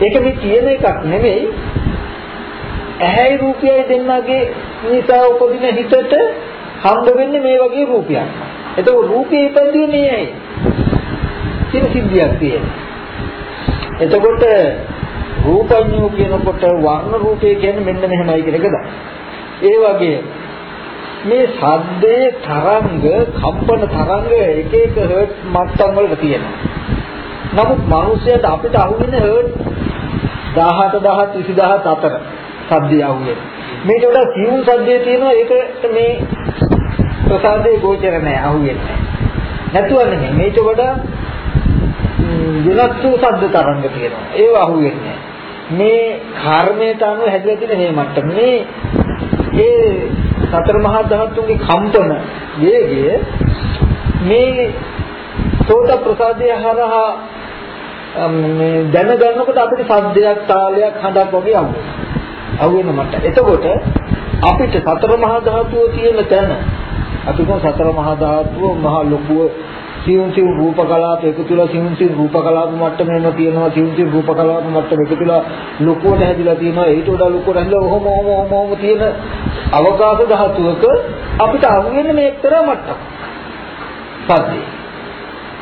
ඒක මේ කියන එකක් නෙමෙයි. ඇහැයි රූපයයි දෙන්නගේ නිසා උපදින හිතට හම්බ වෙන්නේ මේ වගේ රූපයක්. එතකොට රූපේ ඉපදුවේ මේ ඇයි? කියන සිද්ධියක් තියෙනවා. එතකොට රූපඤ්ඤෝ කියනකොට වර්ණ රූපය කියන්නේ මෙන්න මෙහෙමයි කියන එක දා. ඒ වගේ මේ සද්දේ තරංග, කම්පන තරංග එක එක හර්ට් මට්ටම් වල තියෙනවා. නමුත් මිනිස්සුන්ට අපිට අහුවෙන්නේ හර්ට් 17 17 20000 අතර සද්දය අහුවෙන්නේ. මේකට වඩා සියුම් සද්දේ තියෙනවා ඒකට මේ ප්‍රසාදේ ගෝචර නැහැ අහුවෙන්නේ. නැතුව නෙමෙයි මේක වඩා වෙනස් වූ ශබ්ද තරංග තියෙනවා. ඒව අහුවෙන්නේ මේ කර්මයට අනුව හැදලා තියෙන මේ මට්ටම මේ ඒ සතර මහා ධාතුන්ගේ කම්පන වේගය මේ සෝත ප්‍රසාදය හරහා මේ දැනගන්නකොට අපිට සද්දයක් තාලයක් හඬක් වගේ අහුවෙනවා. අහුවෙන මට. එතකොට අපිට සතර මහා ධාතුව තියෙන තැන අපි කොහොම සතර මහා ධාතුව මහා ලොකුව සියුම් සියුම් රූප කලාප එකතු වෙලා සියුම් සියුම් රූප කලාප මට්ටමේම තියෙනවා සියුම් සියුම් රූප කලාප මට්ටම එකතු වෙලා ලොකුවට හැදිලා තියෙනවා ඊට වඩා ලොකුවට හැදිලා ඔහොම ඔහොම ඔහොම ඔහොම තියෙන අවකාශ ධාතුවක අපිට අහුවෙන්නේ මේ එක්තරා මට්ටම. සද්දේ.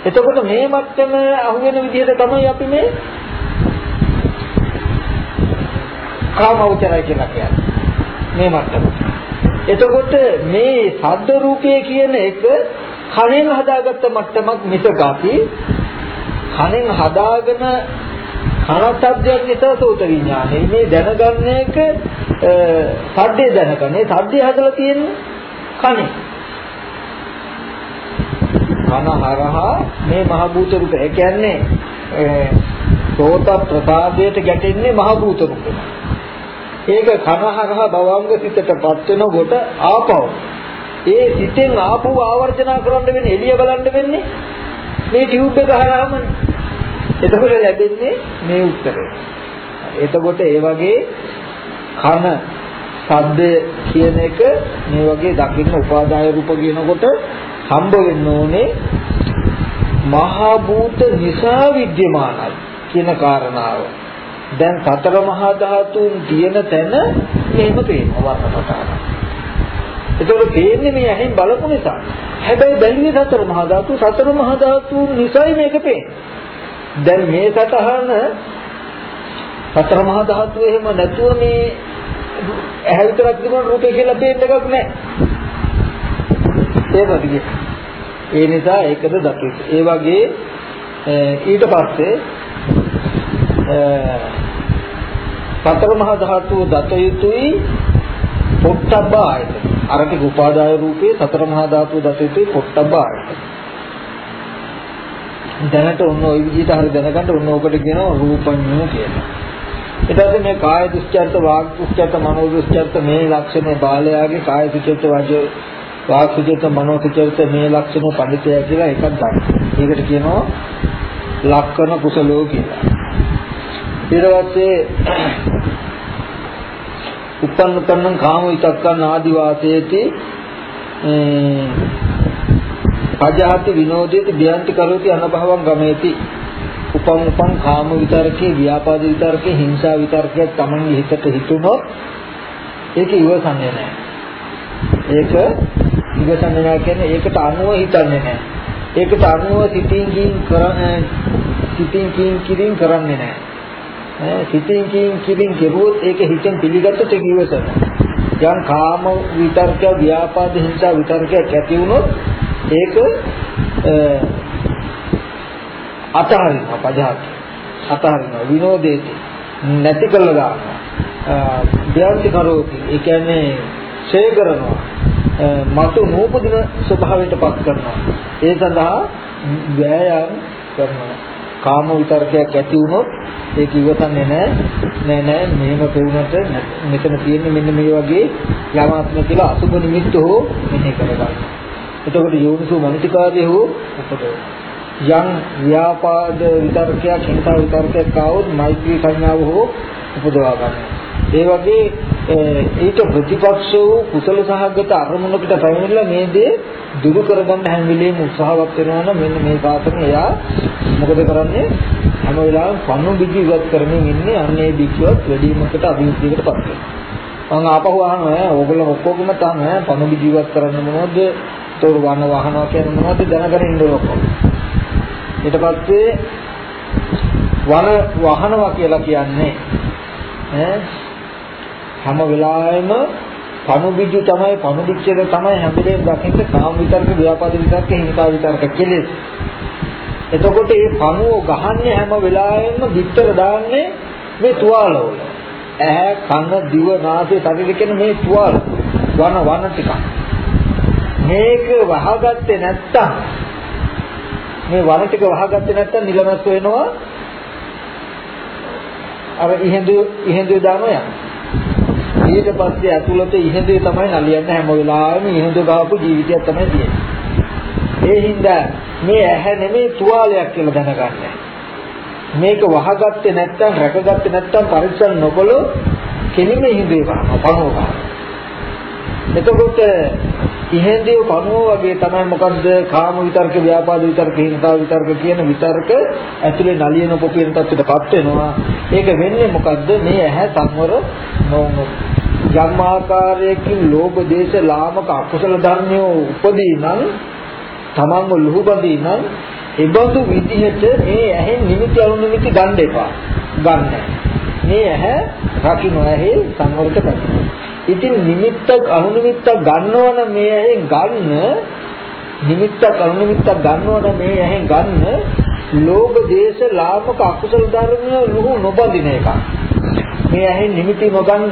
එතකොට මේ මට්ටම අහුවෙන විදිහට තමයි අපි මේ කාමෞචරය කියලා කියන්නේ. මේ මට්ටම. එතකොට මේ සද්ද රූපය කියන එක කණෙන් හදාගත්ත මට්ටමක් මිසක අපි කණෙන් හදාගෙන කනත්ත්වයක් නිසා සෝත විඥානේ. මේ දැනගන්න එක සද්දේ දැනගන්නේ. සද්දේ හදලා තියෙන්නේ කනේ කන හරහා මේ මහ භූත රූප. ඒ කියන්නේ සෝත ප්‍රසාදයට ගැටෙන්නේ මහ භූත රූප ඒක කන හරහා භවංග සිතටපත් වෙනකොට ආපහු. ඒ සිතෙන් ආපහු ආවර්ජනා කරන්න වෙන්නේ එළිය බලන්න වෙන්නේ මේ ටියුබ් එක හරහාමනේ. එතකොට ලැබෙන්නේ මේ උත්තරය. එතකොට ඒ වගේ කන ශබ්ද කියන එක මේ වගේ දකින්න උපාදාය රූප කියනකොට හම්බ වෙන්න ඕනේ මහා භූත නිසා විද්‍යමානයි කියන කාරණාව. දැන් සතර මහා ධාතුන් තියෙන තැන මෙහෙම පේනවා වර්ණපටාන. ඒතකොට පේන්නේ මේ ඇහෙන් බලපු නිසා. හැබැයි බැලුවේ සතර මහා ධාතු සතර මහා ධාතු නිසයි මේක පේන්නේ. දැන් මේ සතහන සතර මහා ධාතු එහෙම නැතුව මේ ඇහැ විතරක් තිබුණ රූපේ කියලා පේන්න එකක් නැහැ. ඒකද ඒ නිසා ඒකද දකිත. ඒ වගේ ඊට පස්සේ සතර මහා ධාතුව දත යුතුයි පොට්ටබ්බ ආයතන. අර ටික උපාදාය රූපේ සතර මහා ධාතුව දත යුතුයි පොට්ටබ්බ ආයතන. දැනට ඔන්න ওই විදිහට හරි දැනගන්න ඔන්න ඕකට කියනවා රූපඤ්ඤය කියලා. ඊට පස්සේ මේ කාය දුස්චර්ත වාග් දුස්චර්ත මනෝ දුස්චර්ත මේ ලක්ෂණේ බාලයාගේ කාය දුස්චර්ත වාජ වාග් දුස්චර්ත මනෝ දුස්චර්ත මේ ලක්ෂණ පඬිතය කියලා එකක් ගන්න. ඒකට කියනවා ලක්කන කුසලෝ කියලා. ඊට පස්සේ උපන්න උපන්නං කාම විතක්කන් ආදි වාසයේති පජහති විනෝදේති බ්‍යන්ති කරෝති අනභවං ගමේති උපම් උපම් කාම විතරකේ ව්‍යාපාද විතරකේ හිංසා විතරකේ තමන්ගේ හිතට හිතුනොත් ඒක ඉවසන්නේ නැහැ. ඒක ඉවසන්නේ නැහැ කියන්නේ ඒකට අනුව හිතන්නේ නැහැ. ඒකට අනුව සිතින් කින් කරන්නේ සිතින් කින් කිරින් කරන්නේ නැහැ. ඈ සිතින් කින් කිරින් කෙරුවොත් ඒක හිතෙන් පිළිගත්තොත් ඒක ඉවසනවා. යම් කාම විතර්ක ව්‍යාපාද හිංසා විතර්කයක් ඇති වුණොත් ඒක අතහරිනවා පජහත් අතහරිනවා විනෝදේති. නැති කළා දානවා. ධ්‍යාන්ති කරෝති ඒ කියන්නේ ඡේ කරනවා. මතු නූපදින ස්වභාවයට පත් කරනවා. ඒ සඳහා ව්‍යායාම කරනවා. කාම විතරකයක් ඇති වුණොත් ඒක ඉවසන්නේ නැහැ නෑ නෑ මෙහෙම පෙවුනට මෙතන තියෙන්නේ මෙන්න මේ වගේ යමාත්ම කියලා අසුබ නිමිත්ත හෝ මෙහෙ කරගන්න. එතකොට යෝනිසෝ මනසිකාර්ය හෝ උපදවනවා. යම් ව්‍යාපාද විතර්කයක් හිංසා විතර්කයක් ආවොත් මෛත්‍රී සංඥාව හෝ උපදවා ගන්න. ඒ වගේ ඊට ප්‍රතිපක්ෂ වූ කුසල සහගත අරමුණකට පැමිණලා මේ දේ දුරු කරගන්න හැම වෙලෙම උත්සාහවත් වෙනවා නම් මෙන්න මේ කාටම එයා මොකද කරන්නේ හැම වෙලාවෙම පණු බිජි ඉවත් කරමින් ඉන්නේ අන්නේ බිජිවත් වැඩිමකට අභිවෘද්ධියකට පත් වෙනවා. මම ආපහු අහනවා ඕගොල්ලෝ ඔක්කොගම තමයි පණු බිජි ඉවත් කරන්න මොනවද? තෝර වන්න වහනවා කියන්නේ මොනවද දැනගෙන ඉන්න ඕක. ඊට පස්සේ වන වහනවා කියලා කියන්නේ ඈ හැම වෙලාවෙම පණුබිජු තමයි පණුබිච්චක තමයි හැම වෙලේම දකින්න කාම විතරක ව්‍යාපාද විතරක හිංසා විතරක කෙලෙස්. එතකොට මේ පණුව ගහන්නේ හැම වෙලාවෙම විතර දාන්නේ මේ තුවාලවල. ඇහැ කන දිව නාසය ශරීරය කියන මේ තුවාල වන වන ටික. මේක වහගත්තේ නැත්තම් මේ වන ටික වහගත්තේ නැත්තම් නිලමස් වෙනවා අර ඉහෙඳු ඉහෙඳු දානවා යන ඊට පස්සේ ඇතුළත ඉහෙඳුේ තමයි නලියන්නේ හැම වෙලාවෙම ඉහෙඳු ගාපු ජීවිතයක් තමයි තියෙන්නේ. ඒ හින්දා මේ ඇහැ නෙමෙයි තුවාලයක් කියලා දැනගන්න. මේක වහගත්තේ නැත්තම් රැකගත්තේ නැත්තම් පරිස්සම් නොකළොත් කෙලිම ඉහෙඳුේ ගන්නවා පණුව එතකොට ඉහෙන්දිය කනුව වගේ තමයි මොකද්ද? කාම විතර්ක ව්‍යාපාද විතර්ක හිංසා විතර්ක කියන විතර්ක ඇතුලේ නලියන පොපියන තත්ත්වයටපත් වෙනවා. ඒක වෙන්නේ මොකද්ද? මේ ඇහැ සංවර නොවුනොත් යම් ආකාරයකින් ලෝභ දේශ ලාමක අකුසල ධර්මයෝ උපදී නම් තමන්ව ලුහුබදී නම් ඒබඳු විදිහට මේ ඇහෙන් නිමිති අනුනිමිති ගන්න එපා. ගන්න. මේ ඇහැ රකින්න ඇහි සංවරක කරනවා ඉතින් නිමිත්තක් අනුනිමිත්තක් ගන්නවනම් මේ ඇහෙන් ගන්න නිමිත්තක් අනුනිමිත්තක් ගන්නවනම් මේ ඇහෙන් ගන්න ලෝභ දේශ ලාභක අකුසල ධර්ම ලුහු නොබඳින එක. මේ ඇහෙන් නිමිති නොගන්න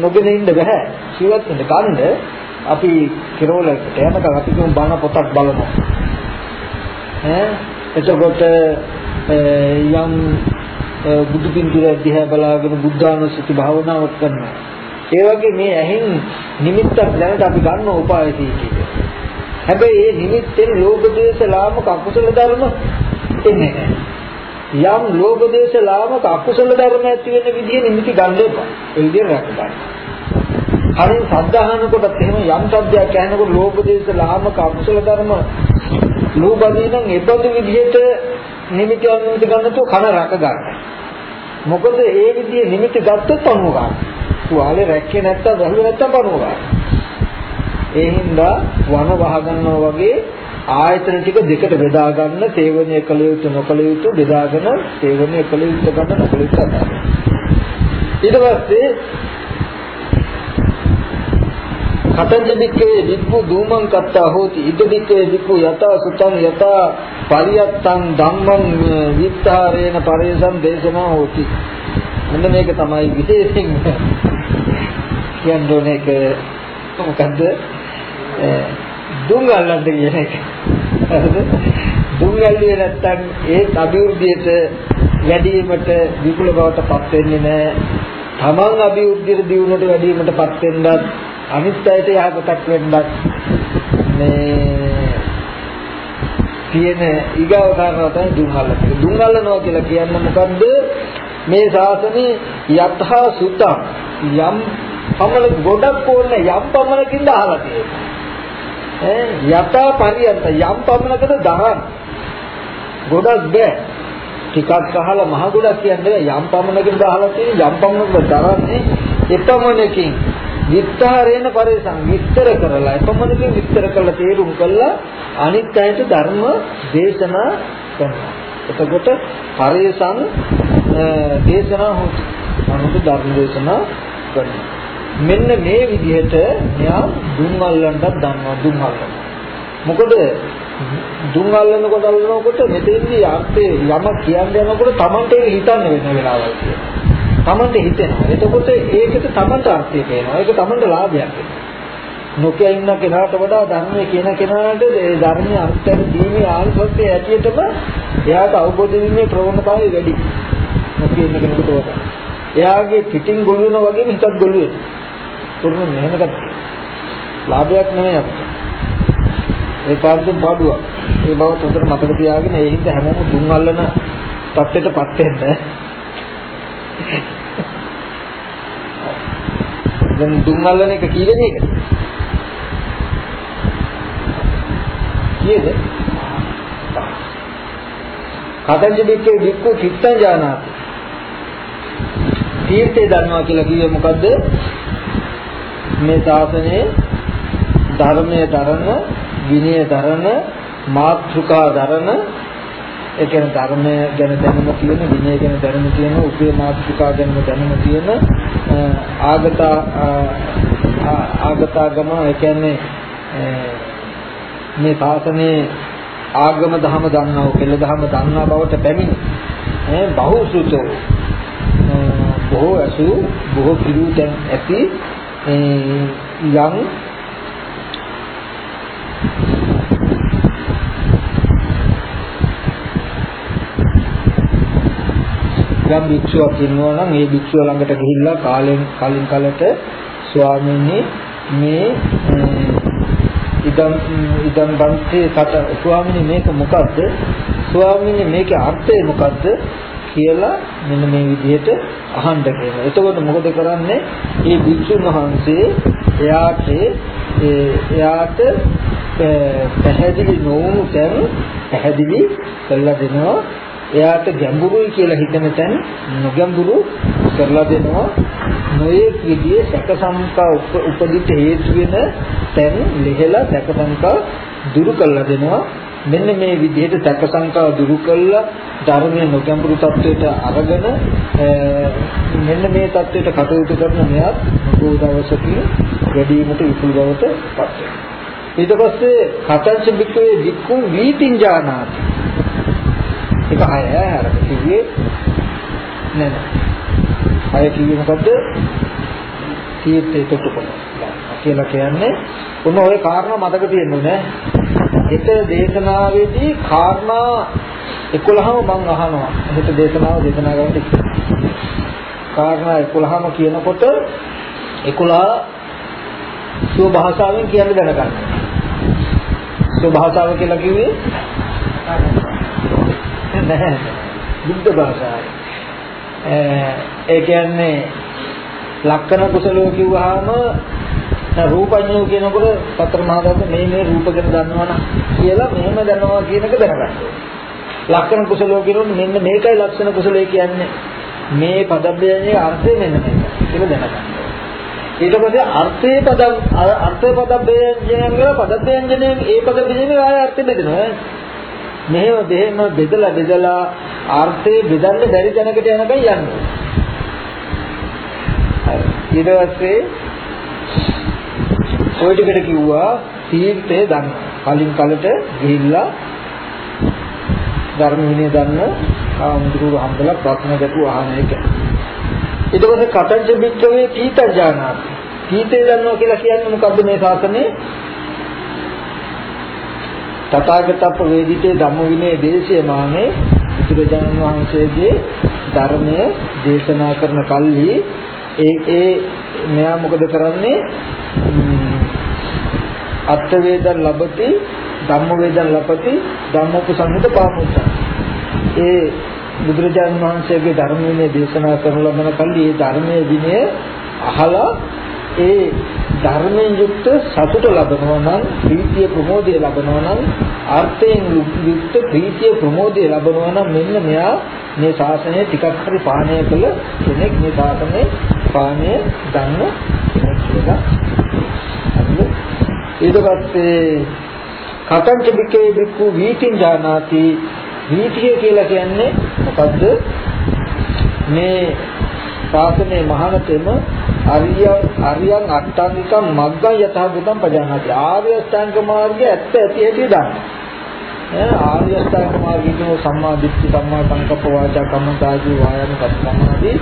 නොගෙන ඉන්න බෑ. ජීවත් වෙන්න ගන්න අපි කිරෝලකට යනකම් අපි කියමු බණ පොතක් බලනවා. ඈ එතකොට යම් බුදු පින්තූර දිහා බලාගෙන බුද්ධානුස්සති භාවනාවක් කරනවා. ඒ වගේ මේ ඇහෙන් නිමිත්තක් දැනට අපි ගන්න උපාය තියෙන්නේ. හැබැයි මේ නිමිත්තෙන් ලෝභ දේශ ලාමක අකුසල ධර්ම එන්නේ නැහැ. යම් ලෝභ දේශ ලාමක අකුසල ධර්ම ඇති වෙන විදිහ නිමිති ගන්න එපා. ඒ විදිහ රැක ගන්න. හරින් සද්ධාහන කොටත් එහෙම යම් සද්දයක් ඇහෙනකොට ලෝභ දේශ ලාමක අකුසල ධර්ම ලෝභදී නම් ඒබඳු විදිහට නිමිති අනුමිති ගන්නතෝ කන රැක ගන්න. මොකද ඒ විදිහේ නිමිති ගත්තොත් අනුව ගන්න. තුවාලේ රැක්කේ නැත්තම් වැහුවේ නැත්තම් පණුව ගන්න. ඒ හින්දා වන වහ ගන්නවා වගේ ආයතන ටික දෙකට බෙදා ගන්න සේවනය කළ යුතු නොකළ යුතු බෙදාගෙන සේවනය කළ යුතු ගන්න නොකළ යුතු ගන්න. ඊට පස්සේ කතංජ බික්කේ වික්ඛු දූමං කත්තා හෝති ඉද බික්කේ වික්ඛු යතා සුතං යතා පරියත්තං ධම්මං විත්තරේන පරේසම් දේශනා හෝති. මෙන්න මේක තමයි විශේෂයෙන් කියන්න ඕනේ ඒක. මොකද්ද? දුම් අල්ලන්න කියන එක. හරිද? දුම් ඇල්ලුවේ නැත්තම් ඒ අභිවෘද්ධියට වැඩිවීමට විපුල බවට පත් වෙන්නේ නැහැ. තමන් අභිවෘද්ධියට දියුණුවට වැඩිවීමට පත් වෙන්නත් අනිත් අයට යහපතක් වෙන්නත් මේ තියෙන ඊගාව කාරණාව තමයි දුම් අල්ලන එක දුම් අල්ලනවා කියලා කියන්නේ මොකද්ද? මේ ශාසනේ යතහා සුතං යම් පමණ ගොඩක් ඕනේ යම් පමණකින්ද අහලා තියෙනවා. ඈ යතා පරියන්ත යම් පමණකද දහන් ගොඩක් බෑ. ටිකක් අහලා මහ ගොඩක් කියන්නේ යම් පමණකින්ද අහලා තියෙන යම් පමණකද දරන්නේ එපමණකින්. විස්තරේන පරිසං විස්තර කරලා එපමණකින් විස්තර කරලා තේරුම් කළා අනිත් අයට ධර්ම දේශනා කරනවා එතකොට පරිසං දේශනා හොත් අනුත් ධර්ම දේශනා කරනවා මෙන්න මේ විදිහට මෙයා දුම් අල්ලන්නත් දන්නවා දුම් අල්ලන්න. මොකද දුම් අල්ලනකොට අල්ලනකොට මෙතෙන්දී අර්ථය යම කියන්න යනකොට Tamante හිතන්න වෙන වෙලාවල් තියෙනවා. Tamante හිතෙනවා. එතකොට ඒකට Tamante අර්ථය පේනවා. ඒක Tamante ලාභයක්. නොකිය ඉන්න කෙනාට වඩා ධර්මයේ කියන කෙනාට ඒ ධර්මයේ අර්ථය දීමේ ආනිසංසය ඇටියටම එයාට අවබෝධ වීමේ ප්‍රවණතාවය වැඩි. නොකිය ඉන්න කෙනෙකුට වඩා. එයාගේ පිටින් ගොළු වෙනා වගේම හිතත් ගොළු වෙනවා. තුරුන මෙහෙමකට ලාභයක් නෙමෙයි අපිට. ඒ කාර්යයෙන් පාඩුවක්. ඒ බව උතර මතක තියාගෙන ඒ හින්දා හැමෝම දුන් අල්ලන තත්ත්වයටපත් වෙන්න. දැන් දුන් අල්ලන එක කීවෙන එක? කීයද? කතංජ බික්කේ බික්කු චිත්තං ජානාති. තීර්ථය දන්නවා කියලා කිව්වේ මොකද්ද? මේ ශාසනයේ ධර්මයේ දරන විනය දරන මාත්‍රිකා දරන ඒ කියන්නේ ධර්මය ගැන දැනුම තියෙන විනය ගැන දැනුම තියෙන උපේ මාත්‍රිකා ගැන දැනුම තියෙන ආගත ආගතගම ඒ කියන්නේ මේ ශාසනයේ ආගම දහම දන්නව කෙල දහම දන්නා බවට පැමිණි. ඈ බහුසුතෝ. බොහෝ අසු බොහෝ පිළිවෙතන් ඇති යම් යම් භික්ෂුවක් ඉන්නවා නම් ඒ භික්ෂුව ළඟට ගිහිල්ලා කාලෙන් කලින් කලට ස්වාමීනි මේ ඉදම් ඉදම් බන්තේ සත ස්වාමීනි මේක මොකද්ද ස්වාමීනි මේකේ අර්ථය මොකද්ද කියලා මෙන්න මේ විදිහට අහන්න කියනවා. එතකොට මොකද කරන්නේ? මේ භික්ෂුන් වහන්සේ එයාට එයාට පැහැදිලි නොවුණු තැන් පැහැදිලි කරලා දෙනවා. එයාට ගැඹුරුයි කියලා හිතන තැන් නොගැඹුරු කරලා දෙනවා. නොයෙක් විදිහේ සැක සංකා උපදිත හේතු වෙන තැන් ලිහලා සැක සංකා දුරු කරලා දෙනවා. මෙන්න මේ විදිහට සැක සංකා දුරු කළා ධර්මයේ නොගැඹුරු තත්වයට අරගෙන මෙන්න මේ තත්වයට කටයුතු කරන මෙයත් බොහෝ දවසකින් වැඩිවීමට විපුල් බවට පත් වෙනවා ඊට පස්සේ කතංච බික්කවේ වික්කුම් වීතිං ජානාති ඒක අය අර කිව්වේ නෑ නෑ. අය කිව්වේ මොකද්ද? තීර්ථයට තොටුපොළ. කියලා කියන්නේ උන ওই කාරණා මතක තියෙන්නේ නෑ. හිත දේශනාවේදී කාරණා 11ම මම අහනවා. හිත දේශනාව දේශනා කරන්න කාරණා 11ම කියනකොට 11 සුව භාෂාවෙන් කියන්න දැනගන්න. සුව භාෂාව කියලා කිව්වේ? නැහැ. බුද්ධ භාෂාව. ඒ කියන්නේ ලක්කන කුසලෝ කිව්වහම රූපඥෝ කියනකොට සතර මහා ධාතු මේ මේ රූප ගැන දන්නවනම් කියලා මෙහෙම දන්නවා කියන එක දැනගන්න. ලක්ෂණ කුසලෝ කියනොත් මෙන්න මේකයි ලක්ෂණ කුසලයේ කියන්නේ. මේ පදබ්බයන්ගේ අර්ථය මෙන්න මේක කියලා දැනගන්න. ඊට පස්සේ අර්ථේ පද අර්ථ පද ව්‍යංජනයන් වල පද ව්‍යංජනයෙන් ඒ පද ව්‍යංජනේ ආය අර්ථ බෙදෙනවා මෙහෙම දෙහෙම බෙදලා බෙදලා අර්ථේ බෙදන්න බැරි දැනකට යනකම් යන්නේ ඊට පස්සේ ඔය ටිකට කිව්වා තීර්ථය දන්න කලින් කලට ගිහිල්ලා ධර්ම විනය දන්න ආමුදුරු හම්බලා ප්‍රශ්න දක්ව අහන එක ඊට පස්සේ කතංච බික්කවේ තීතජානාති. තීතේ දන්නවා කියලා කියන්නේ මොකද්ද මේ ශාසනේ? තථාගතප්ප වේදිතේ ධම්ම විනය දේශයමානේ බුදුරජාණන් වහන්සේගේ ධර්මය දේශනා කරන කල්හි ඒ ඒ මෙයා මොකද කරන්නේ? අත්ථ වේදන් ලබති ධම්ම වේදන් ලබති ධම්මෝපසංහිත පාමුච්ච. ඒ බුදුරජාණන් වහන්සේගේ ධර්ම විනය දේශනා කරන ලබන කල්ලි ඒ ධර්මයේ විනය අහලා ඒ ධර්මයෙන් යුක්ත සතුට ලබනවා නම් ප්‍රීතිය ප්‍රමෝදය ලබනවා නම් අර්ථයෙන් යුක්ත ප්‍රීතිය ප්‍රමෝදය ලබනවා නම් මෙන්න මෙයා මේ ශාසනය ටිකක් හරි පාලනය කළ කෙනෙක් මේ ශාසනය පාලනය ගන්න කෙනෙක් කියලා ඊට පස්සේ කතංච බිකේ බික්කු වීතින් ජානාති නීතිය කියලා කියන්නේ මොකද්ද? මේ ශාසනයේ මහානතෙම අරිය අරියන් අට්ඨාංගිකම් මග්ගං යථාභූතං පජානාති. ආර්ය අෂ්ටාංග මාර්ගය ඇත්ත ඇති ඇති දන්න. ඈ ආර්ය අෂ්ටාංග මාර්ගයේ සම්මා දිට්ඨි සම්මා සංකප්ප වාචා කම්මතාදී වායාම සම්මාදී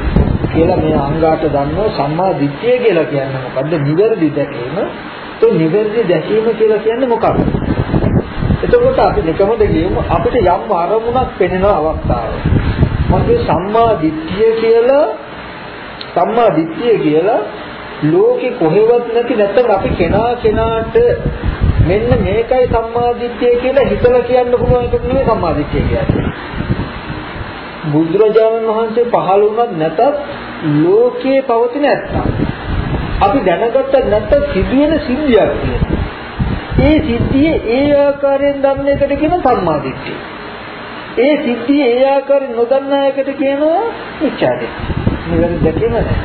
කියලා මේ අංගාට දන්නෝ සම්මා දිට්ඨිය කියලා කියන්නේ මොකද්ද? නිවැරදි දැකීම. ඒ නිවැරදි දැකීම කියලා කියන්නේ මොකක්ද? එතකොට අපි නිකමද කියමු අපිට යම් අරමුණක් පෙනෙන අවස්ථාව. මගේ සම්මා දිට්ඨිය කියලා සම්මා දිට්ඨිය කියලා ලෝකේ කොහෙවත් නැති නැත්නම් අපි කෙනා කෙනාට මෙන්න මේකයි සම්මා දිට්ඨිය කියලා හිතලා කියන්න පුළුවන් එක නෙමෙයි සම්මා දිට්ඨිය කියන්නේ. බුදුරජාණන් වහන්සේ පහළ වුණත් නැතත් ලෝකේ පවතින ඇත්ත. අපි දැනගත්තත් නැත්නම් සිදුවෙන සිද්ධියක් තියෙනවා. ඒ සිද්ධිය ඒ ආකාරයෙන් දන්න එකට කියන සම්මාදිට්ඨිය. ඒ සිද්ධිය ඒ ආකාරයෙන් නොදන්නා එකට කියනවා මිච්ඡාදිට්ඨිය. නිවැරදි දැකීම නැහැ.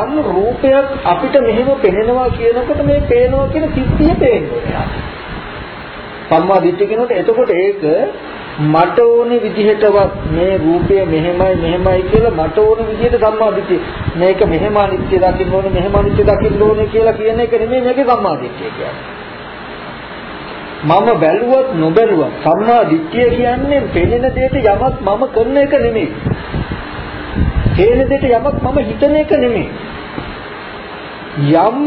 යම් රූපයක් අපිට මෙහෙම පෙනෙනවා කියනකොට මේ පේනවා කියන සිද්ධිය පේන්නේ. සම්මාදිට්ඨිය කියනකොට එතකොට ඒක මට ඕනේ විදිහටවත් මේ රූපය මෙහෙමයි මෙහෙමයි කියලා මට ඕනේ විදිහට සම්මාදිට්ඨිය මේක මෙහෙම අනිත්‍ය දකින්න ඕනේ මෙහෙම අනිත්‍ය දකින්න ඕනේ කියලා කියන එක නෙමෙයි මේකේ සම්මාදිට්ඨිය කියන්නේ. මම බැලුවත් නොබැලුවත් සම්මා දිට්ඨිය කියන්නේ පෙනෙන දෙයට යමක් මම කරන එක නෙමෙයි. පෙනෙන දෙයට යමක් මම හිතන එක නෙමෙයි. යම්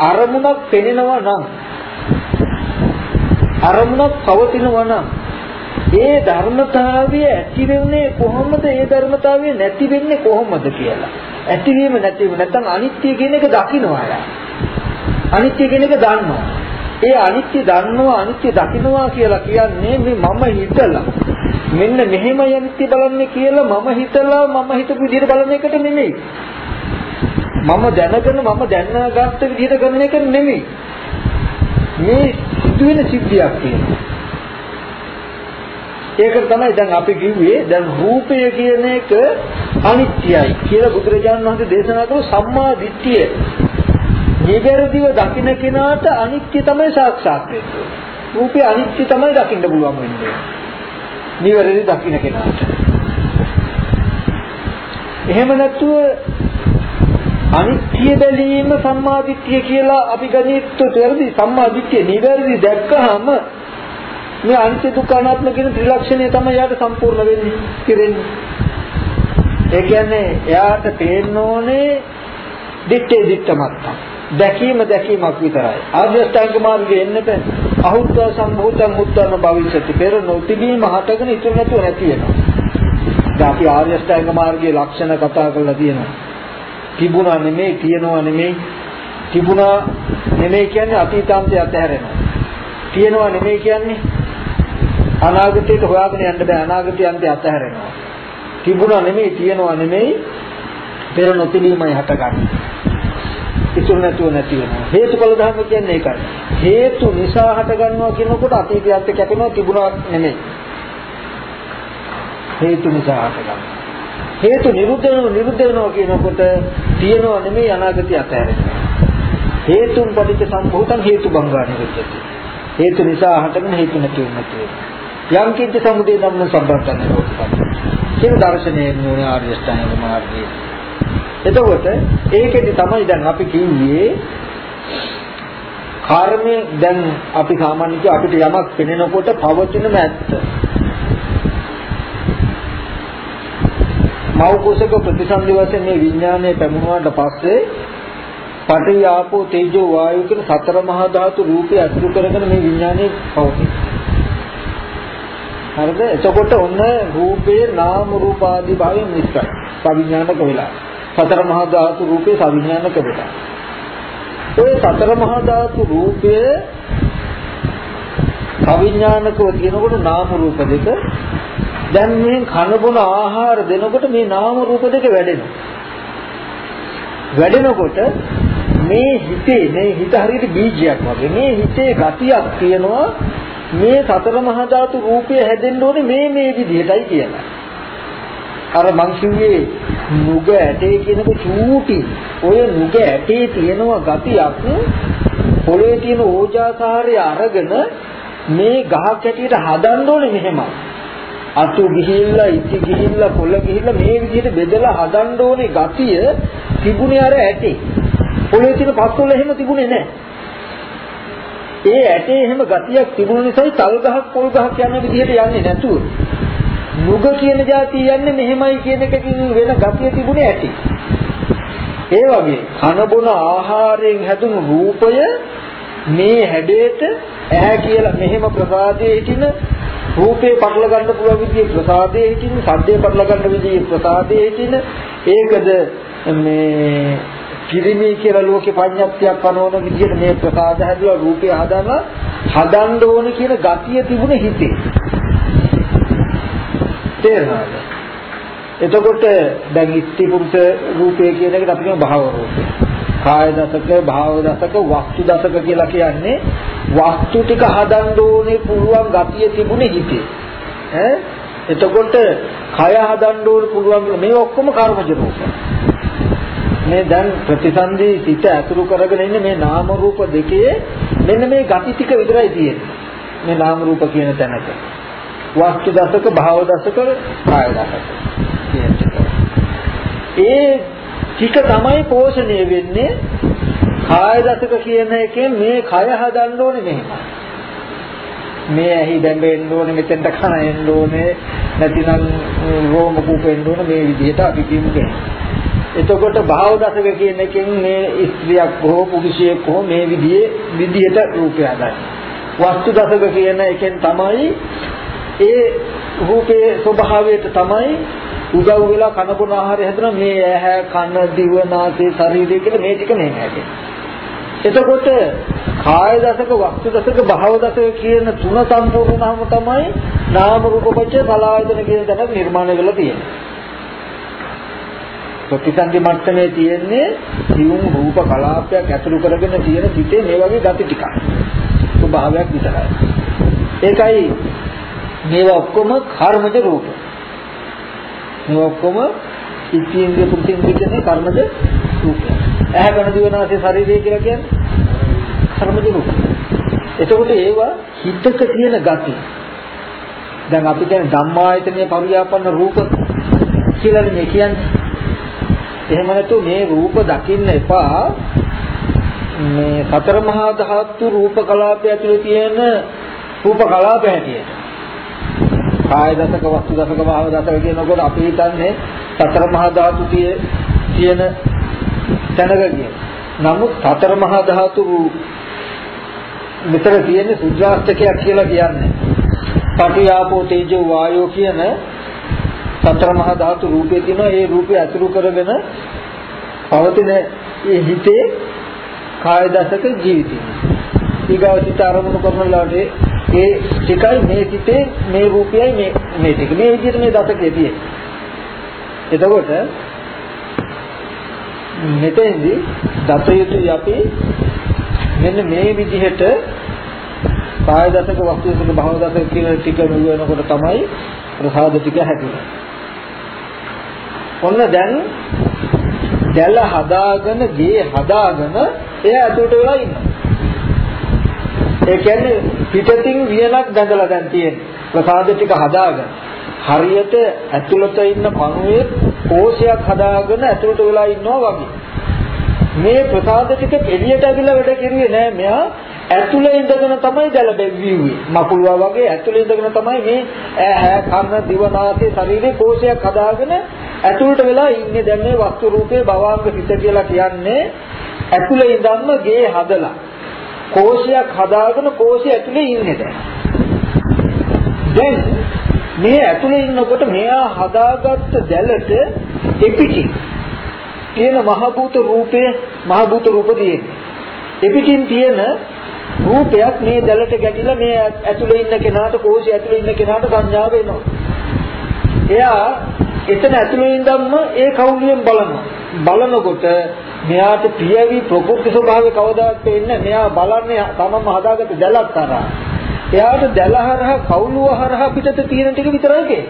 අරමුණක් පෙනෙනවා නම් අරමුණක් පවතිනවා නම් ඒ ධර්මතාවය ඇති වෙන්නේ කොහොමද ඒ ධර්මතාවය නැති වෙන්නේ කොහොමද කියලා. ඇතිවීම නැතිවීම නැත්නම් අනිත්‍ය කියන එක දකින්නවා යා. අනිත්‍ය කියන එක දන්නවා. ඒ අනිත්‍ය දන්නවා අනිත්‍ය දකින්නවා කියලා කියන්නේ මේ මම හිතලා මෙන්න මෙහෙමයි අනිත්‍ය බලන්නේ කියලා මම හිතලා මම හිතපු විදිහට බලන එකට නෙමෙයි මම දැනගෙන මම දැනගත්ත විදිහට කරන එක නෙමෙයි මේ සිදුවෙන සිද්ධියක් තියෙනවා ඒක තමයි දැන් අපි කිව්වේ දැන් රූපය කියන එක අනිත්‍යයි කියලා බුදුරජාණන් වහන්සේ දේශනා කළු සම්මා දිට්ඨිය නිවැරදිව දකින්න කෙනාට අනිත්‍ය තමයි සාක්ෂාත් වෙන්නේ. රූපේ අනිත්‍ය තමයි දකින්න පුළුවන් වෙන්නේ. නිවැරදි දකින්න කෙනාට. එහෙම නැතුව අනිත්‍ය බැලීම සම්මාදිට්ඨිය කියලා අපි ගනිත්තු වැරදි සම්මාදිට්ඨිය නිවැරදි දැක්කහම මේ අනිත්‍ය දුක්ඛ අනාත්ම කියන ත්‍රිලක්ෂණය තමයි යාට සම්පූර්ණ වෙන්නේ කිරෙන්නේ. ඒ කියන්නේ එයාට පේන්න ඕනේ දිත්තේ දිත්තමත්තා. දැකීම දැකීමක් විතරයි. ආර්ය අෂ්ටාංග මාර්ගයේ එන්නට අහුත්ව සම්භූතං උත්තම භවිෂති. පෙර නොතිබීම හටගෙන ඉතුරු නැතුව නැති වෙනවා. දැන් අපි ආර්ය අෂ්ටාංග මාර්ගයේ ලක්ෂණ කතා කරලා තියෙනවා. තිබුණා නෙමෙයි, තියෙනවා නෙමෙයි. තිබුණා නෙමෙයි කියන්නේ අතීතාන්තය අතහැරෙනවා. තියෙනවා නෙමෙයි කියන්නේ අනාගතයට හොයාගෙන යන්න බෑ අනාගතය අන්තය අතහැරෙනවා. තිබුණා නෙමෙයි, තියෙනවා නෙමෙයි. පෙර නොතිබීමයි හටගන්නේ. ඉතුරු නැතුව නැති වෙනවා. හේතුඵල ධර්ම කියන්නේ ඒකයි. හේතු නිසා හට ගන්නවා කියනකොට අතීතයත් කැපෙනවා තිබුණා නෙමෙයි. හේතු නිසා හට ගන්නවා. හේතු නිරුද්ධ වෙනවා නිරුද්ධ වෙනවා කියනකොට තියෙනව නෙමෙයි අනාගතය අතහැරෙනවා. හේතුන් පටිච්ච සම්භූතං හේතු බංගාණි වෙච්චති. හේතු නිසා හටගෙන හේතු නැති වෙනවා. යම් කිංච සමුදය ධම්ම සම්බන්තන රෝපපත්. කියන දර්ශනයේ නුනේ ආර්ය ශ්‍රාණික මාර්ගයේ. එතකොට ඒකෙදි තමයි දැන් අපි කිව්වේ කර්මය දැන් අපි සාමාන්‍ය අපිට යමක් පෙනෙනකොට පවතිනම ඇත්ත. මව කුසක ප්‍රතිසන්දි වශයෙන් මේ විඥානය පැමුණුවාට පස්සේ පඨවි ආපෝ තේජෝ වායු කියන සතර මහා ධාතු රූපය අසුරු කරගෙන මේ විඥානය පවතී. හරිද? එතකොට ඔන්න රූපේ නාම රූප ආදී භාවයෙන් මිශ්‍රයි. සවිඥානික වෙලා. සතර මහා ධාතු රූපේ සවිඥානික වෙලා. ඔය සතර මහා ධාතු රූපය අවිඥානිකව තියෙනකොට නාම රූප දෙක. දැන් මේ කන බොන ආහාර දෙනකොට මේ නාම රූප දෙක වැඩෙනවා. වැඩෙනකොට මේ හිතේ මේ හිත හරියට බීජයක් වගේ මේ හිතේ ගතියක් තියෙනවා. මේ සතර මහා ධාතු රූපය හැදෙන්න ඕනේ මේ මේ විදිහටයි කියලා. අර මං කිව්වේ නුග ඇටේ කියනක චූටි. ඔය නුග ඇටේ තියෙනවා ගතියක්. පොළවේ තියෙන ඕජාකාරය අරගෙන මේ ගහක් ඇටියට හදන්න ඕනේ මෙහෙමයි අතු ගිහිල්ලා ඉති ගිහිල්ලා පොළ ගිහිල්ලා මේ විදිහට බෙදලා හදන්න ඕනේ ගතිය තිබුණේ අර ඇටේ. පොළවේ තියෙන පස්වල එහෙම තිබුණේ නැහැ. ඒ ඇටේ එහෙම ගතියක් තිබුණ නිසායි තල් ගහක් පොල් ගහක් යන විදිහට යන්නේ නැතුව. නුග කියන જાතිය යන්නේ මෙහෙමයි කියන එකකින් වෙන ගතිය තිබුණේ ඇති. ඒ වගේ කන බොන ආහාරයෙන් හැදුණු රූපය මේ හැඩයට ඇහැ කියලා මෙහෙම ප්‍රසාදයේ හිටින රූපේ පටල ගන්න පුළුවන් විදිහේ ප්‍රසාදයේ හිටින සද්දේ පටල ගන්න විදිහේ ප්‍රසාදයේ හිටින ඒකද මේ කිරිමි කියලා ලෝකේ පඤ්ඤාත්තියක් පනවන විදිහට මේ ප්‍රසාද හැදුවා රූපේ හදන හදන්න ඕන කියන ගතිය තිබුණ හිතේ තේරෙනවද? එතකොට දැන් ඉස්ති පුරුෂ රූපය කියන එකට අපි කියන භාව රූපය. කාය දසක, භාව දසක, වස්තු දසක කියලා කියන්නේ වස්තු ටික හදන්න ඕනේ පුළුවන් ගතිය තිබුණේ හිතේ. ඈ එතකොට කය හදන්න ඕනේ පුළුවන් මේ ඔක්කොම කර්මජ රූප. මේ දැන් ප්‍රතිසන්දි සිත ඇතුළු කරගෙන ඉන්න මේ නාම රූප දෙකේ මෙන්න මේ ගති ටික විතරයි තියෙන්නේ. මේ නාම රූප කියන තැනක. වස්තු දසක භාව දසක කාය දසක. ඒ ටික තමයි පෝෂණය වෙන්නේ කාය දසක කියන එකෙන් මේ කය හදන්න ඕනේ මෙහෙම. මේ ඇහි දැඹෙන්න ඕනේ මෙතෙන්ට කන එන්න ඕනේ නැතිනම් රෝම කූපෙන්න ඕනේ මේ විදිහට අපි කියමු එතකොට භාව දසක කියන එකෙන් මේ ස්ත්‍රියක් හෝ පුරුෂයෙක් හෝ මේ විදිහේ විදිහට රූපය හදන්නේ. වස්තු දසක කියන එකෙන් තමයි ඒ රූපේ ස්වභාවයට තමයි උදව් වෙලා කන බොන ආහාරය හැදුනා මේ ඇහැ කන දිව නාසය ශරීරය කියලා මේ ටික මේ හැදේ. එතකොට කාය දසක වස්තු දසක භව දසක කියන තුන සම්පූර්ණ වුණාම තමයි නාම රූප පච්ච සලආයතන කියන තැන නිර්මාණය වෙලා තියෙන්නේ. ප්‍රතිසන්දි මට්ටමේ තියෙන්නේ සියුම් රූප කලාපයක් ඇතුළු කරගෙන තියෙන සිතේ මේ වගේ ගති ටිකක්. ස්වභාවයක් විතරයි. ඒකයි මේවා ඔක්කොම කර්මජ රූප. මේ ඔක්කොම ඉච්ඡේන්ද්‍රිය පුරුෂේන්ද්‍රිය කියන්නේ කර්මජ රූප. ඇහැ කන දිව නාසය ශරීරය කියලා කියන්නේ කර්මජ රූප. එතකොට ඒවා හිතක තියෙන ගති. දැන් අපි කියන්නේ ධම්මායතනීය පරියාපන්න රූප කියලා මේ කියන්නේ. එහෙම නැතු මේ රූප දකින්න එපා. මේ සතර මහා ධාතු රූප කලාපය ඇතුලේ තියෙන රූප කලාප හැටියට. කාය දසක වස්තු දසක භාව දසක කියනකොට අපි හිතන්නේ සතර මහා ධාතු තියෙන තැනක කියන. නමුත් සතර මහා ධාතු මෙතන තියෙන්නේ සුද්ධාස්තකයක් කියලා කියන්නේ. පටි ආපෝ තේජෝ වායෝ කියන සතර මහා ධාතු රූපේ තියෙනවා ඒ රූපේ අතුරු කරගෙන පවතින ඒ හිතේ කාය දසක ජීවිතය. ඊගාව සිත ආරමුණු කරන ලාඩේ ඒ ටිකයි මේ සිතේ මේ රූපයයි මේ මේ ටික. මේ විදිහට මේ දසකේ තියෙන්නේ. එතකොට මෙතෙන්දී දත යුතුයි අපි මෙන්න මේ විදිහට කාය දසක වස්තු දසක භව දසක කියන ටික නුවණකොට තමයි ප්‍රසාද ටික හැදෙන්නේ ඔන්න දැන් දැල හදාගෙන ගේ හදාගෙන එයා ඇතුළට වෙලා ඉන්නවා. ඒ කියන්නේ පිටතින් වියලක් බඳලා දැන් තියෙන්නේ. ප්‍රසාද ටික හදාගෙන. හරියට ඇතුළත ඉන්න පණුවේ කෝෂයක් හදාගෙන ඇතුළට වෙලා ඉන්නවා වගේ. මේ ප්‍රසාද ටික එළියට ඇවිල්ලා වැඩ කෙරුවේ නෑ මෙයා ඇතුළේ ඉඳගෙන තමයි දැල බැවිුවේ. මකුළුවා වගේ ඇතුළේ ඉඳගෙන තමයි මේ ඇහැ කන දිව නාසය ශරීරේ කෝෂයක් හදාගෙන ඇතුළට වෙලා ඉන්නේ දැන් මේ වස්තු රූපේ භවාංග හිත කියලා කියන්නේ ඇතුළේ ඉඳන්ම ගේ හදලා කෝෂයක් හදාගෙන කෝෂය ඇතුලේ ඉන්නේ දැන්. දැන් මේ ඇතුලේ ඉන්නකොට මෙයා හදාගත්ත දැලට එපිටි තියෙන මහ භූත රූපය මහ භූත රූප තියෙන්නේ. එපිටින් තියෙන රූපයක් මේ දැලට ගැටිලා මේ ඇතුලේ ඉන්න කෙනාට කෝෂය ඇතුලේ ඉන්න කෙනාට සංඥාව එනවා. එයා එතන ඇතුලේ ඉඳන්ම ඒ කවුලියෙන් බලනවා. බලනකොට මෙයාට ප්‍රියවි ප්‍රකෘති ස්වභාවය කවදාවත් පේන්නේ මෙයා බලන්නේ තමම හදාගත්ත දැලක් තරහා. එයාට දැල හරහා කවුළුව හරහා පිටත තියෙන ටික විතරයි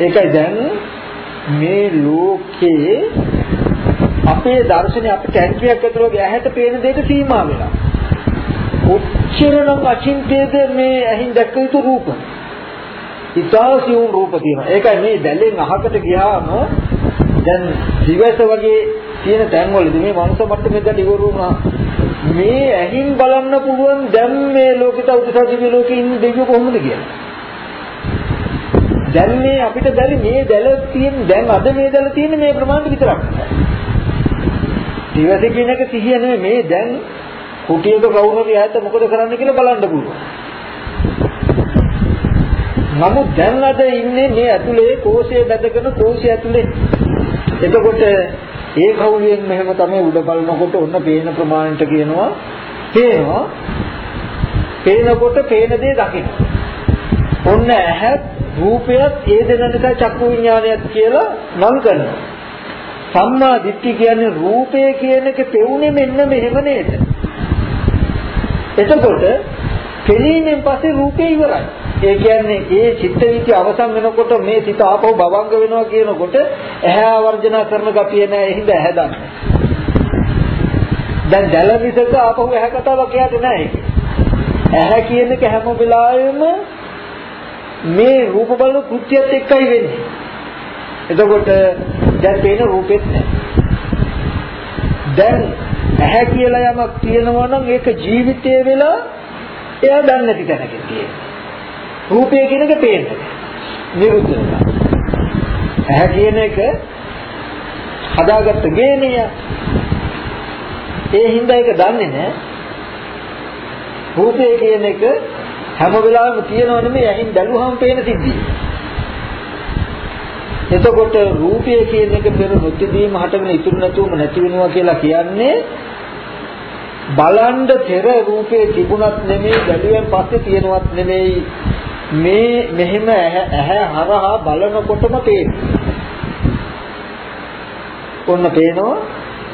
ඒකයි දැන් මේ ලෝකේ අපේ දර්ශනය අපේ ටැංකියක් ඇතුළේ වගේ ඇහැට පේන දෙයට සීමා වෙලා. ඔච්චරනම් අචින්තයේද මේ ඇහින් දැක්ක යුතු රූප. ඉතාසියුම් රූප තියෙනවා. ඒකයි මේ දැලෙන් අහකට ගියාම දැන් දිවස වගේ තියෙන තැන්වලදී මේ මනුස්ස මට්ටමේ දැන් ඉවර වුණා. මේ ඇහින් බලන්න පුළුවන් දැන් මේ ලෝකෙට උදෙසා දිව්‍ය ලෝකේ ඉන්න දෙවියෝ කොහොමද කියලා. දැන් මේ අපිට බැරි මේ දැල තියෙන දැන් අද මේ දැල තියෙන මේ ප්‍රමාණය විතරක්. දිවස කියන එක සිහිය නෙමෙයි මේ දැන් කුටියක කවුරු හරි ඈත මොකද කරන්න කියලා බලන්න පුළුවන්. නමුත් දැන් අද ඉන්නේ මේ ඇතුලේ කෝෂය බැඳගෙන කෝෂය ඇතුලේ එතකොට ඒ කවුලියෙන් මෙහෙම තමයි උඩ බලනකොට ඔන්න පේන ප්‍රමාණයට කියනවා පේනවා පේනකොට පේන දේ දකින්න. ඔන්න ඇහැ රූපයත් ඒ දෙන නිසා චක්කු විඥානයත් කියලා නම් කරනවා. සම්මා දිට්ඨිය කියන්නේ රූපය කියන එක පෙවුනේ මෙන්න මෙහෙම නේද? එතකොට පෙනීමෙන් පස්සේ රූපේ ඉවරයි. ඒ කියන්නේ ඒ චිත්ත වීති අවසන් වෙනකොට මේ සිත ආපහු භවංග වෙනවා කියනකොට ඇහැ ආවර්ජන කරන ගතිය නෑ ඒ හින්දා ඇහැ දන්නේ. දැන් දැල විසක ආපහු ඇහැ කතාවක් යට නෑ ඒක. ඇහැ කියන එක හැම වෙලාවෙම මේ රූප බලන කෘත්‍යයත් එක්කයි වෙන්නේ. එතකොට දැන් පේන රූපෙත් නෑ. දැන් ඇහැ කියලා යමක් තියෙනවා නම් ඒක ජීවිතයේ වෙලා එයා දන්නේ නැති තැනකින් තියෙනවා. රූපය කියන එක පේන්නේ. නිරුද්ධ වෙනවා. ඇහැ කියන එක හදාගත්ත ගේනිය. ඒ හින්දා ඒක දන්නේ නැහැ. රූපය කියන එක හැම වෙලාවෙම තියෙනව නෙමෙයි ඇහින් බැලුවහම පේන සිද්ධිය. එතකොට රූපය කියන එක පෙර නොතිබීම හටගෙන ඉතුරු නැතුවම නැති වෙනවා කියලා කියන්නේ බලන්ඩ පෙර රූපේ තිබුණත් නෙමෙයි බැලුවෙන් පස්සේ තියෙනවත් නෙමෙයි මේ මෙහෙම ඇහැ හරහා බලනකොටම පේනවා. ඔන්න පේනවා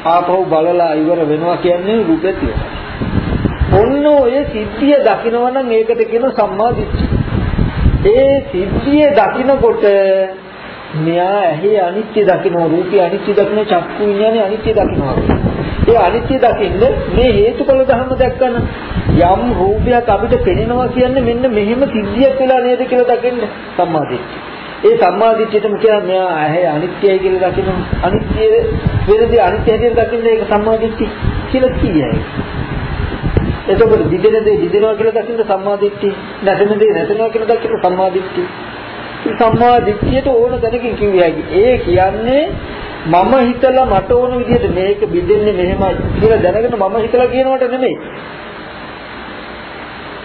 ආපහු බලලා ඉවර වෙනවා කියන්නේ රූපෙත් ඔන්න ඔය සිද්ධිය දකිනවා නම් ඒකට කියන සම්මා දිට්ඨිය. ඒ සිද්ධිය දකිනකොට මෙයා ඇහි අනිත්‍ය දකිනවා රූපේ අනිත්‍ය දකින චක්කු විඥානේ අනිත්‍ය දකිනවා. ඒ අනිත්‍ය දකින්න මේ හේතුඵල ධර්ම දැක්කම යම් රූපයක් අපිට පෙනෙනවා කියන්නේ මෙන්න මෙහෙම සිද්ධියක් වෙලා නේද කියලා දකින්න සම්මාදිට්ඨිය. ඒ සම්මාදිට්ඨියටම කියන මෙයා ඇහැ අනිත්‍යයි කියලා දකින්න අනිත්‍ය වෙනදී අනිත්‍ය හැටියට දකින්න ඒක සම්මාදිට්ඨිය කියලා කියයි. එතකොට දිදෙන දේ දිදෙනවා කියලා දකින්න සම්මාදිට්ඨිය නැතන දේ නැතනවා කියලා දකින්න සම්මාදිට්ඨිය. සම්මාදිට්ඨියට ඕන දැනකින් කිව්වේ ඒ කියන්නේ මම හිතලා මට ඕන විදිහට මේක බින්දෙන්නේ මෙහෙමයි කියලා දැනගෙන මම හිතලා කියනවට නෙමෙයි.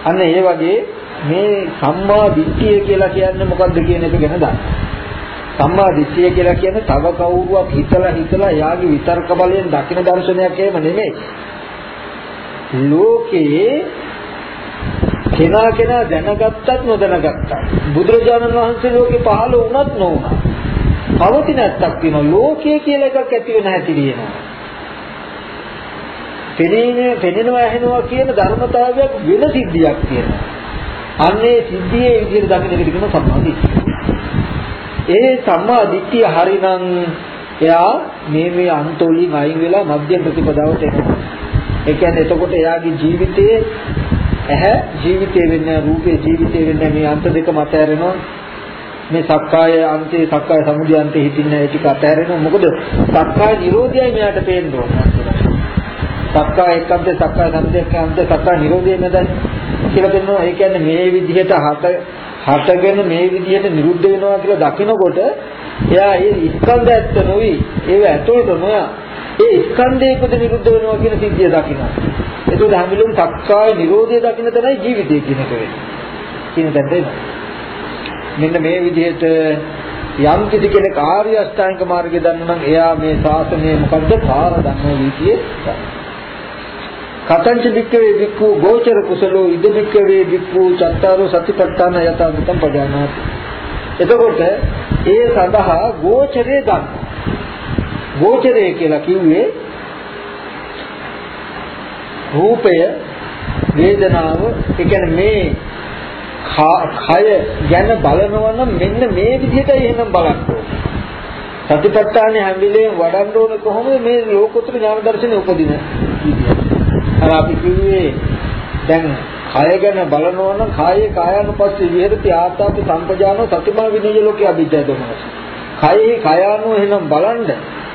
අන්න ඒ වගේ මේ සම්මා දිට්ඨිය කියලා කියන්නේ මොකක්ද කියන එක ගැන දන්න. සම්මා දිට්ඨිය කියලා කියන්නේ තව කවුරුවක් හිතලා හිතලා යාගේ විතර්ක බලයෙන් දකින දර්ශනයක් එහෙම නෙමෙයි. ලෝකේ කෙනා කෙනා දැනගත්තත් නොදැනගත්තත් බුදුරජාණන් වහන්සේ ලෝකේ පහළ වුණත් නොවුණා. පවතින ඇත්තක් තියෙනවා ලෝකය කියලා එකක් ඇති වෙන හැටි තියෙනවා. පෙනෙන පෙනෙනවා ඇහෙනවා කියන ධර්මතාවයක් වෙන සිද්ධියක් තියෙනවා. අන්නේ සිද්ධියේ විදිහට දකින්න එකට කියන සම්මා දිට්ඨිය. ඒ සම්මා දිට්ඨිය හරිනම් එයා මේ මේ අන්ත වලින් අයින් වෙලා මධ්‍යම ප්‍රතිපදාවට එනවා. ඒ කියන්නේ එතකොට එයාගේ ජීවිතයේ ඇහැ ජීවිතේ වෙන්නේ රූපේ ජීවිතේ වෙන්නේ මේ අන්ත දෙක මත ඇරෙනවා. මේ සක්කාය අන්තේ සක්කාය සමුදය අන්තේ හිටින්න ඒ ටික අතහැරෙනවා. මොකද සක්කාය නිරෝධයයි මෙයාට පේන්න ඕනේ. සක්කාය එක්කන්තේ සක්කාය සමුදය එක්කන්තේ සක්කාය නිරෝධය නේද කියලා දෙනවා. ඒ කියන්නේ මේ විදිහට හත හටගෙන මේ විදිහට නිරුද්ධ වෙනවා කියලා දකිනකොට එයා ඒ ස්කන්ධ ඇත්ත නොවි ඒව ඇතුළත නොයා ඒ ස්කන්ධයකට නිරුද්ධ වෙනවා කියන සිද්ධිය දකිනවා. ඒකෝද හැමිලුම් සක්කාය නිරෝධය දකින්න තමයි ජීවිතය කියන එක වෙන්නේ. කියන තැනට එනවා. මෙන්න මේ විදිහට යම් කිසි කෙනෙක් ආර්ය අෂ්ටාංග මාර්ගය දන්න නම් එයා මේ ශාසනය මොකද්ද? පාර දන්නා විදියේ කතංච වික්කවේ වික්ඛු ගෝචර කුසලෝ ඉද වික්කවේ වික්ඛු චත්තාරෝ සතිපට්ඨාන යථාභූතං පජානාති. එතකොට ඒ සඳහා ගෝචරේ ගන්න. ගෝචරය කියලා කිව්වේ රූපය වේදනාව ඒ කියන්නේ මේ කය ගැන බලනවා නම් මෙන්න මේ විදිහටයි එහෙනම් බලන්න ඕනේ. සතිපට්ඨානේ හැම වෙලේම වඩන්න ඕනේ කොහොමද මේ ලෝකෝත්තර ඥාන දර්ශනේ උපදින අර අපි කිව්වේ දැන් කය ගැන බලනවා නම් කායේ කායानुපස්සී විහෙරති ආතාපි සම්පජානෝ සතිමා විනය ලෝකේ අභිජ්ජයදමනස. කයේ කයානෝ එහෙනම් බලන්න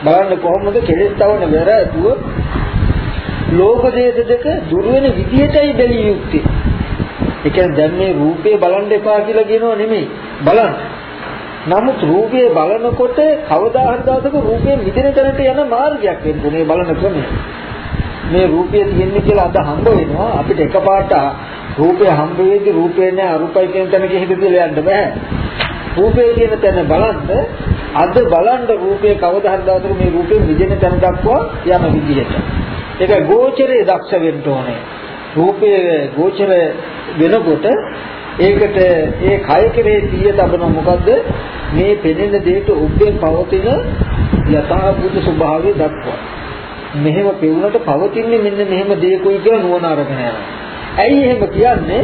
බලන්න කොහොමද කෙලෙස් තවන වෙර ඇතුව ලෝක දේශ දෙක දුර වෙන විදියටයි බැලිය යුත්තේ. ඒ කියන්නේ දැන් මේ රූපේ බලන්න එපා කියලා කියනව නෙමෙයි. බලන්න. නමුත් රූපේ බලනකොට කවදා හරි දවසක රූපේ මිදෙන තැනට යන මාර්ගයක් වෙන්නේ බලන ක්‍රමය. මේ රූපය තියෙන්නේ කියලා අද හම්බ වෙනවා අපිට එකපාරට රූපය හම්බ වෙද්දි රූපේ නෑ අරූපයි කියන තැනක හිත තියලා යන්න බෑ. රූපේ කියන තැන බලන්න අද බලන්න රූපේ කවදා හරි දවසක මේ රූපේ මිදෙන තැන දක්වා යන විදිහට. ඒක ගෝචරයේ දක්ෂ වෙන්න ඕනේ. රූපයේ ගෝචර වෙනකොට ඒකට ඒ කය කෙරේ සිය තබන මොකද්ද මේ පෙනෙන දෙයට ඔබෙන් පවතින යථාභූත ස්වභාවය දක්වා මෙහෙම පෙවුනට පවතින්නේ මෙන්න මෙහෙම දෙයකුයි කියලා නුවණ අරගෙන යනවා. ඇයි එහෙම කියන්නේ?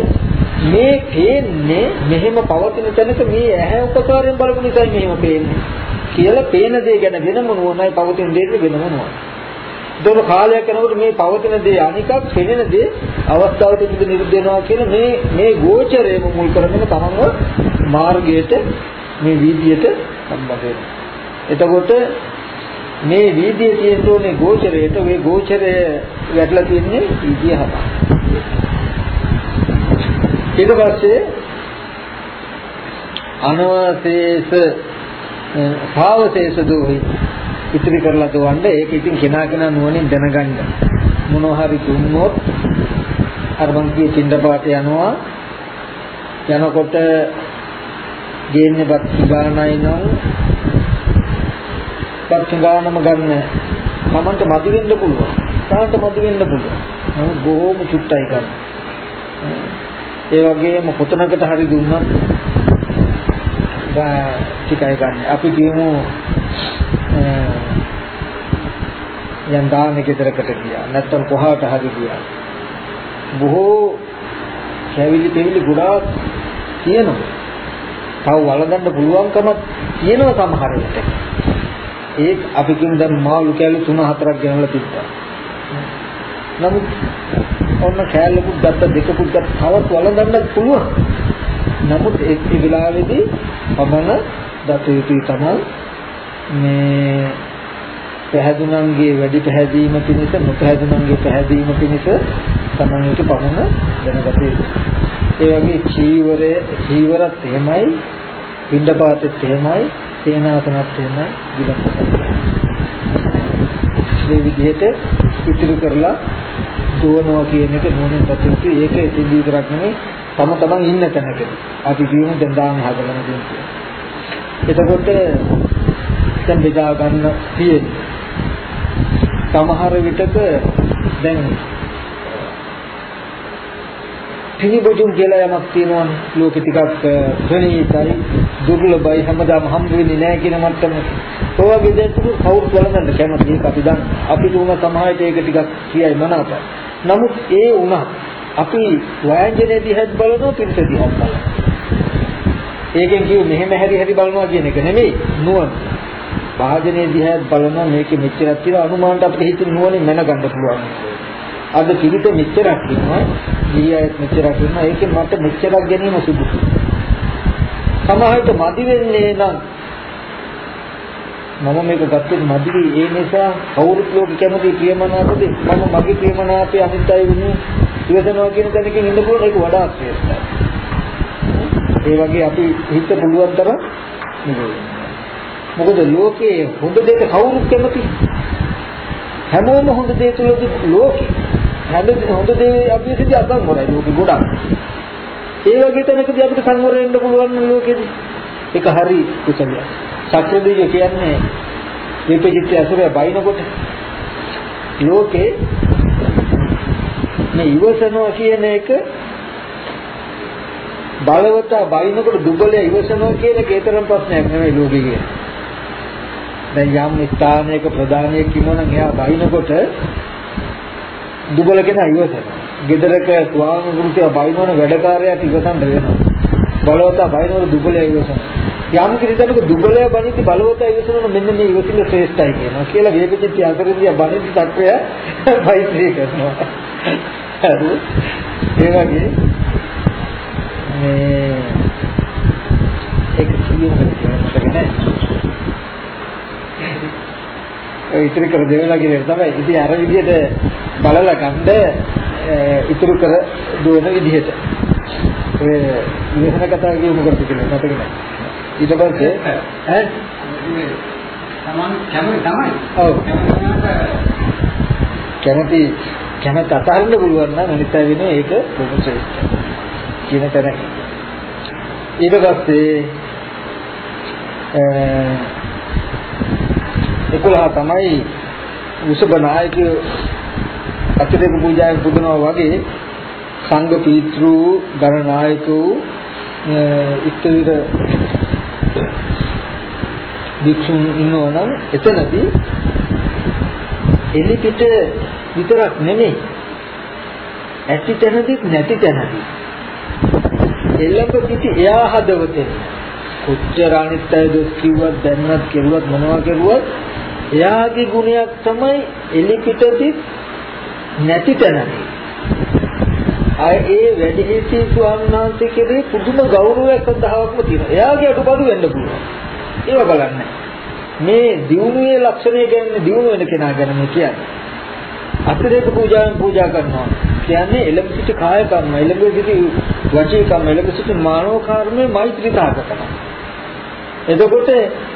මේ පේන්නේ මෙහෙම පවතින තැනක මේ ඇහැ උපකාරයෙන් බලපු නිසා මෙහෙම පේන්නේ. කියලා පේන දේ ගැන වෙනම නුවණයි පවතින දේ වෙනම නුවණ. දොර කාලයක් යනකොට මේ පවතින දේ අනිකක් පෙනෙන දේ අවස්ථාවට නිරුද්ධ වෙනවා කියන මේ මේ ගෝචරයම මුල් කරගෙන තමන්ව මාර්ගයට මේ වීදියට සම්බන්ධ වෙනවා. එතකොට මේ වීදියේ තියෙන ඕනේ ගෝචරයට ওই ගෝචරය වැටලා තින්නේ වීදිය හත. ඊට පස්සේ අනවශේෂ භාවශේෂ දෝහි ඉතිරි කරලා දුවන්න ඒක ඉතින් කෙනා කෙනා නුවණින් දැනගන්න මොනවා හරි දුන්නොත් අර මං කියේ චින්දපාත යනවා යනකොට ගේන්නේ බත් ගානයි නම් පච්චගානම ගන්න මමන්ට මදි වෙන්න පුළුවන්. තාන්ට මදි වෙන්න පුළුවන්. නමුත් බොහෝම චුට්ටයි ගන්න. ඒ වගේම කොතනකට හරි දුන්නත් ටිකයි ගන්න. අපි කියමු යම් දාන ගෙදරකට ගියා. නැත්තම් කොහාට හරි ගියා. බොහෝ කැවිලි පෙවිලි ගොඩාක් තියෙනවා. තව වළඳන්න පුළුවන්කමක් තියෙනවා සමහර විට. ඒත් අපි කියමු දැන් මාළු කෑලි 3 4ක් ගෙනල්ලා තිබ්බා. නමුත් ඔන්න කෑල්ලකුත් ගත්ත දෙකකුත් ගත්ත තවත් වළඳන්න පුළුවන්. නමුත් ඒ වෙලාවේදී පමණ දත යුතුයි තමයි මේ පැහැදුනන්ගේ වැඩි පැහැදීම පිණිස නොපැහැදුනන්ගේ පැහැදීම පිණිස තමන්ට පමණ දැනගත යුතුයි. ඒ වගේ චීවරය චීවරත් එහෙමයි පින්ඩපාතෙත් එහෙමයි සේනාසනත් එහෙමයි විලක්කත්. මේ විදිහට ඉතිරි කරලා දුවනවා කියන එක මොනෙන් පැතුතු ඒක ඉතින් විතරක් නෙමෙයි තම තමන් ඉන්න තැනක. අපි කියමු දැන් දාන හදලා දෙන්නේ. එතකොට දැන් බෙදා ගන්න තියෙන්නේ. සමහර විටක දැන් පිළිබොජුම් කියලා යමක් තියෙනවනේ ලෝකෙ ටිකක් ප්‍රණීතයි දුර්ලභයි හැමදාම හම්බ වෙන්නේ නැහැ කියන මට්ටම. ඔය වගේ දෙයක් කවුරුත් වළඳන්න කැමති ඒක අපි දන්න. අපි තුන සමාජයට ඒක ටිකක් කියයි මනාපයි. නමුත් ඒ වුණා අපි ව්‍යංජනේ දිහත් බලනවා පිරිස දිහත් බලනවා. ඒකෙන් කිව්වේ මෙහෙම හැරි හැරි බලනවා කියන එක නෙමෙයි නුවණ. භාජනයේ දිහා බලනවා මේකේ මෙච්චරක් කියලා අනුමානට අපිට හිතෙන නුවණින් මැනගන්න පුළුවන්. අද පිළිත මෙච්චරක් ඉන්නවා, ඊයත් මෙච්චරක් ඉන්නවා. ඒකෙන් මට මෙච්චරක් ගැනීම සුදුසු. සමහරවිට මදි වෙන්නේ නම් මම මේක ගත්තේ මදි ඒ නිසා කවුරුත් ලෝක කැමති ප්‍රියමනාපද මම මගේ ප්‍රියමනාපය අනිත් අය වුණේ ඉවසනවා කියන තැනකින් ඉන්න පුළුවන් ඒක වඩා ශ්‍රේෂ්ඨයි. ඒ වගේ අපි හිත පුළුවන් තරම් මොකද ලෝකයේ හොඳ දෙයක කවුරුත් කැමති හැමෝම හොඳ දේ තුලදී ලෝකේ හැම හොඳ දේ අපි සිද්ධ අසංවරයි ලෝකෙ ගොඩක්. ඒ වගේ තැනකදී අපිට සංවර වෙන්න පුළුවන් ලෝකෙදී. ඒක හරි කුසලයක්. සක්‍රදීය කියන්නේ දීපජිත්‍ය අසුරය බයිනකොට ලෝකේ මේ ඉවසනවා කියන එක බලවතා බයිනකොට දුබලය ඉවසනවා කියන එක ඒතරම් ප්‍රශ්නයක් නෙමෙයි ලෝකේ කියන්නේ. දැන් යම් ස්ථානයක ප්‍රධානියෙක් ඉන්නවනම් එයා බයිනකොට දුබල කෙනා ඉවසනවා. ගෙදරක ස්වාමි පුරුෂයා බයිනවන වැඩකාරයාට ඉවසන්න වෙනවා. බලවතා බයිනවල දුබලයා ඉවසනවා. යම් කිරිතනක දුබලය බණිති බලවතා ඉවසනොත් මෙන්න මේ ඉවසිල්ල ශ්‍රේෂ්ඨයි කියනවා කියලා වේපචිත්‍ය අතරින්දී බණිති තත්වය වෛත්‍රී කරනවා හරි ඒ වගේ මේ ඒක කියන්නට කියන්නේ ඒ ඉතිරි කර දෙවලා කියන තමයි ඉතින් අර විදිහට බලලා ගන්න ඉතුරු කර දුවන විදිහට ඔය ඉවසන කතාව කියමු මොකද කියලා මතක නැහැ ඊට පස්සේ ඈ තමන් කැමති තමයි. ඔව්. කැමති කැමත අතහරින්න පුළුවන් නම් අනිත් අය වෙන ඒක බොහොම ශ්‍රේෂ්ඨයි. කියන තැන. ඊට පස්සේ එකුලහ තමයි උසබ නායක අතිරේක පූජාවෙන් පුදනවා වගේ සංඝ පීතෘ ගණනායකෝ ඉස්තවිර භික්ෂුන් ඉන්නවනම් එතනදී එලි පිට විතරක් නෙමෙයි ඇති තැනදිත් නැති තැනදී. එළඹ සිටි එයා හදවතේ. කොච්චර අනිත් අය දුක් කිව්වත් දැන්නත් කෙරුවත් මොනවා කෙරුවත් එයාගේ ගුණයක් තමයි එලි පිටදිත් නැති තැනදී අය ඒ වැඩිහිටි ස්වාමීන් වහන්සේ කෙරේ පුදුම ගෞරවයක් සඳහාවක්ම තියෙනවා. එයාගේ අඩුපාඩු වෙන්න පුළුවන්. ඒව බලන්න. මේ දියුණුවේ ලක්ෂණය කියන්නේ දියුණු වෙන කෙනා ගැන මේ කියන්නේ. අතිරේක පූජාවෙන් පූජා කරනවා. කියන්නේ එළඹ සිට කාය කර්ම, එළඹ සිට වචී කර්ම, එළඹ සිට මානව කර්මයේ මෛත්‍රී තාකතන. එතකොට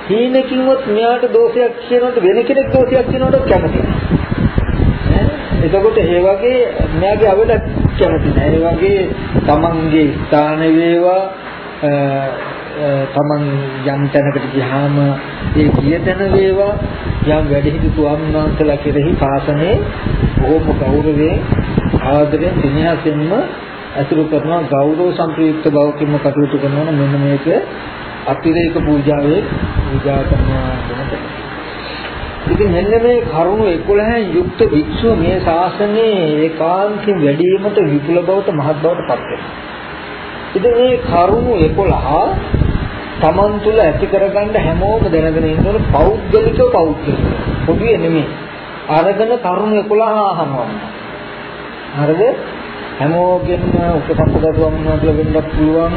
හීනකින්වත් මෙයාට දෝෂයක් කියනකොට වෙන කෙනෙක් දෝෂයක් කියනකොට කැමති නැහැ. එතකොට ඒ වගේ මෙයාගේ අවල කැමති නැහැ. ඒ වගේ තමන්ගේ ස්ථාන වේවා තමන් යම් තැනකට ගියාම ඒ ගිය තැන වේවා යම් වැඩිහිටි ස්වාමීන් වහන්සේලා කෙරෙහි ශාසනයේ බොහොම ගෞරවයෙන් ආදරයෙන් සිනහසෙන්ම අතුරු කරන ගෞරව සම්ප්‍රයුක්ත බවකින්ම කටයුතු කරනවා මෙන්න මේක අතිරේක පූජාවේ පූජා කරනවා කියන ඉතින් මෙන්න මේ කරුණු 11න් යුක්ත භික්ෂුව මේ ශාසනයේ ඒකාන්තයෙන් වැඩිවීමට විපුල බවට මහත් බවට පත් වෙනවා. ඉතින් මේ කරුණු 11 Taman තුල ඇති කරගන්න හැමෝම දැනගෙන ඉන්නවනේ පෞද්ගලිකව පෞද්ගලික. පොදුවේ නෙමෙයි. අරගෙන කරුණු 11 අහනවා. හරිද? හැමෝගෙම උපසම්පදතුම් වල වෙන්නත් පුළුවන්,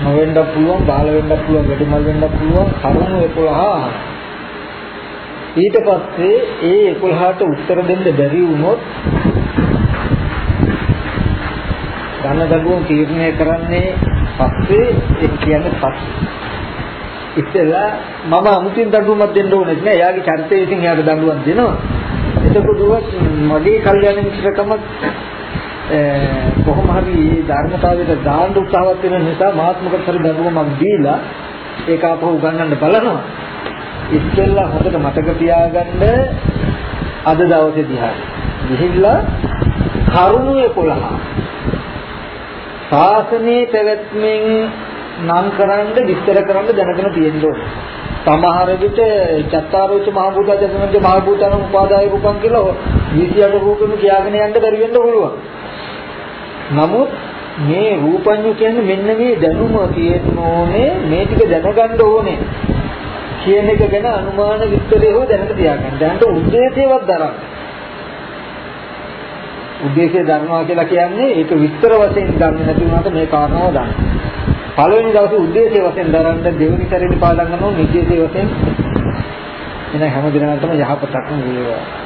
නොවෙන්නත් පුළුවන්, බාල වෙන්නත් පුළුවන්, වැඩිමල් වෙන්නත් පුළුවන් කරුණු 11 අහනවා. ඊට පස්සේ ඒ 11ට උත්තර දෙන්න බැරි වුණොත් ධන දඩුවම් තීරණය කරන්නේ පස්සේ ඒ කියන්නේ පස්සේ ඉතලා මම අමුතින් දඬුවමක් දෙන්න ඕනේ නෑ. එයාගේ චරිතය ඉතින් එයාට දඬුවම් දෙනවා. එතකොට දුවත් මගේ කල්යනා මිත්‍රකමක් කොහොම හරි මේ ධර්මතාවයට දාන්න උත්සාහවත් වෙන නිසා මාත්මක පරි දඬුවමක් දීලා ඒක අපහු උගන්වන්න බලනවා. ඉස්සෙල්ලා හොඳට මතක තියාගන්න අද දවසේ දිහා. ගිහිල්ලා කරුණු 11 ශාසනයේ පැවැත්මෙන් නම් කරන්න විස්තර කරන්න දැනගෙන තියෙන්න ඕනේ. සමහර විට චත්තාරෝච මහ භූතා චතුර්ණජ මහ භූතන උපාදාය රූපම් කියලා 28 රූපෙම කියාගෙන යන්න බැරි වෙන්න පුළුවන්. නමුත් මේ රූපඤ්ඤු කියන්නේ මෙන්න මේ දැනුම තියෙන්න ඕනේ මේ ටික දැනගන්න ඕනේ කියන එක ගැන අනුමාන විස්තරය හෝ දැනට තියාගන්න. දැනට උද්දේශයවත් දරන්න. උද්දේශය දරනවා කියලා කියන්නේ ඒක විස්තර වශයෙන් දන්නේ නැති වුණාට මේ කාරණාව දන්න. පළවෙනි දවසේ උද්දේශය වශයෙන් දරන්න දෙවෙනි සැරේදී පාඩම් කරනවා නිදේශය වශයෙන් එන හැම දිනකටම යහපතක්ම වේවා.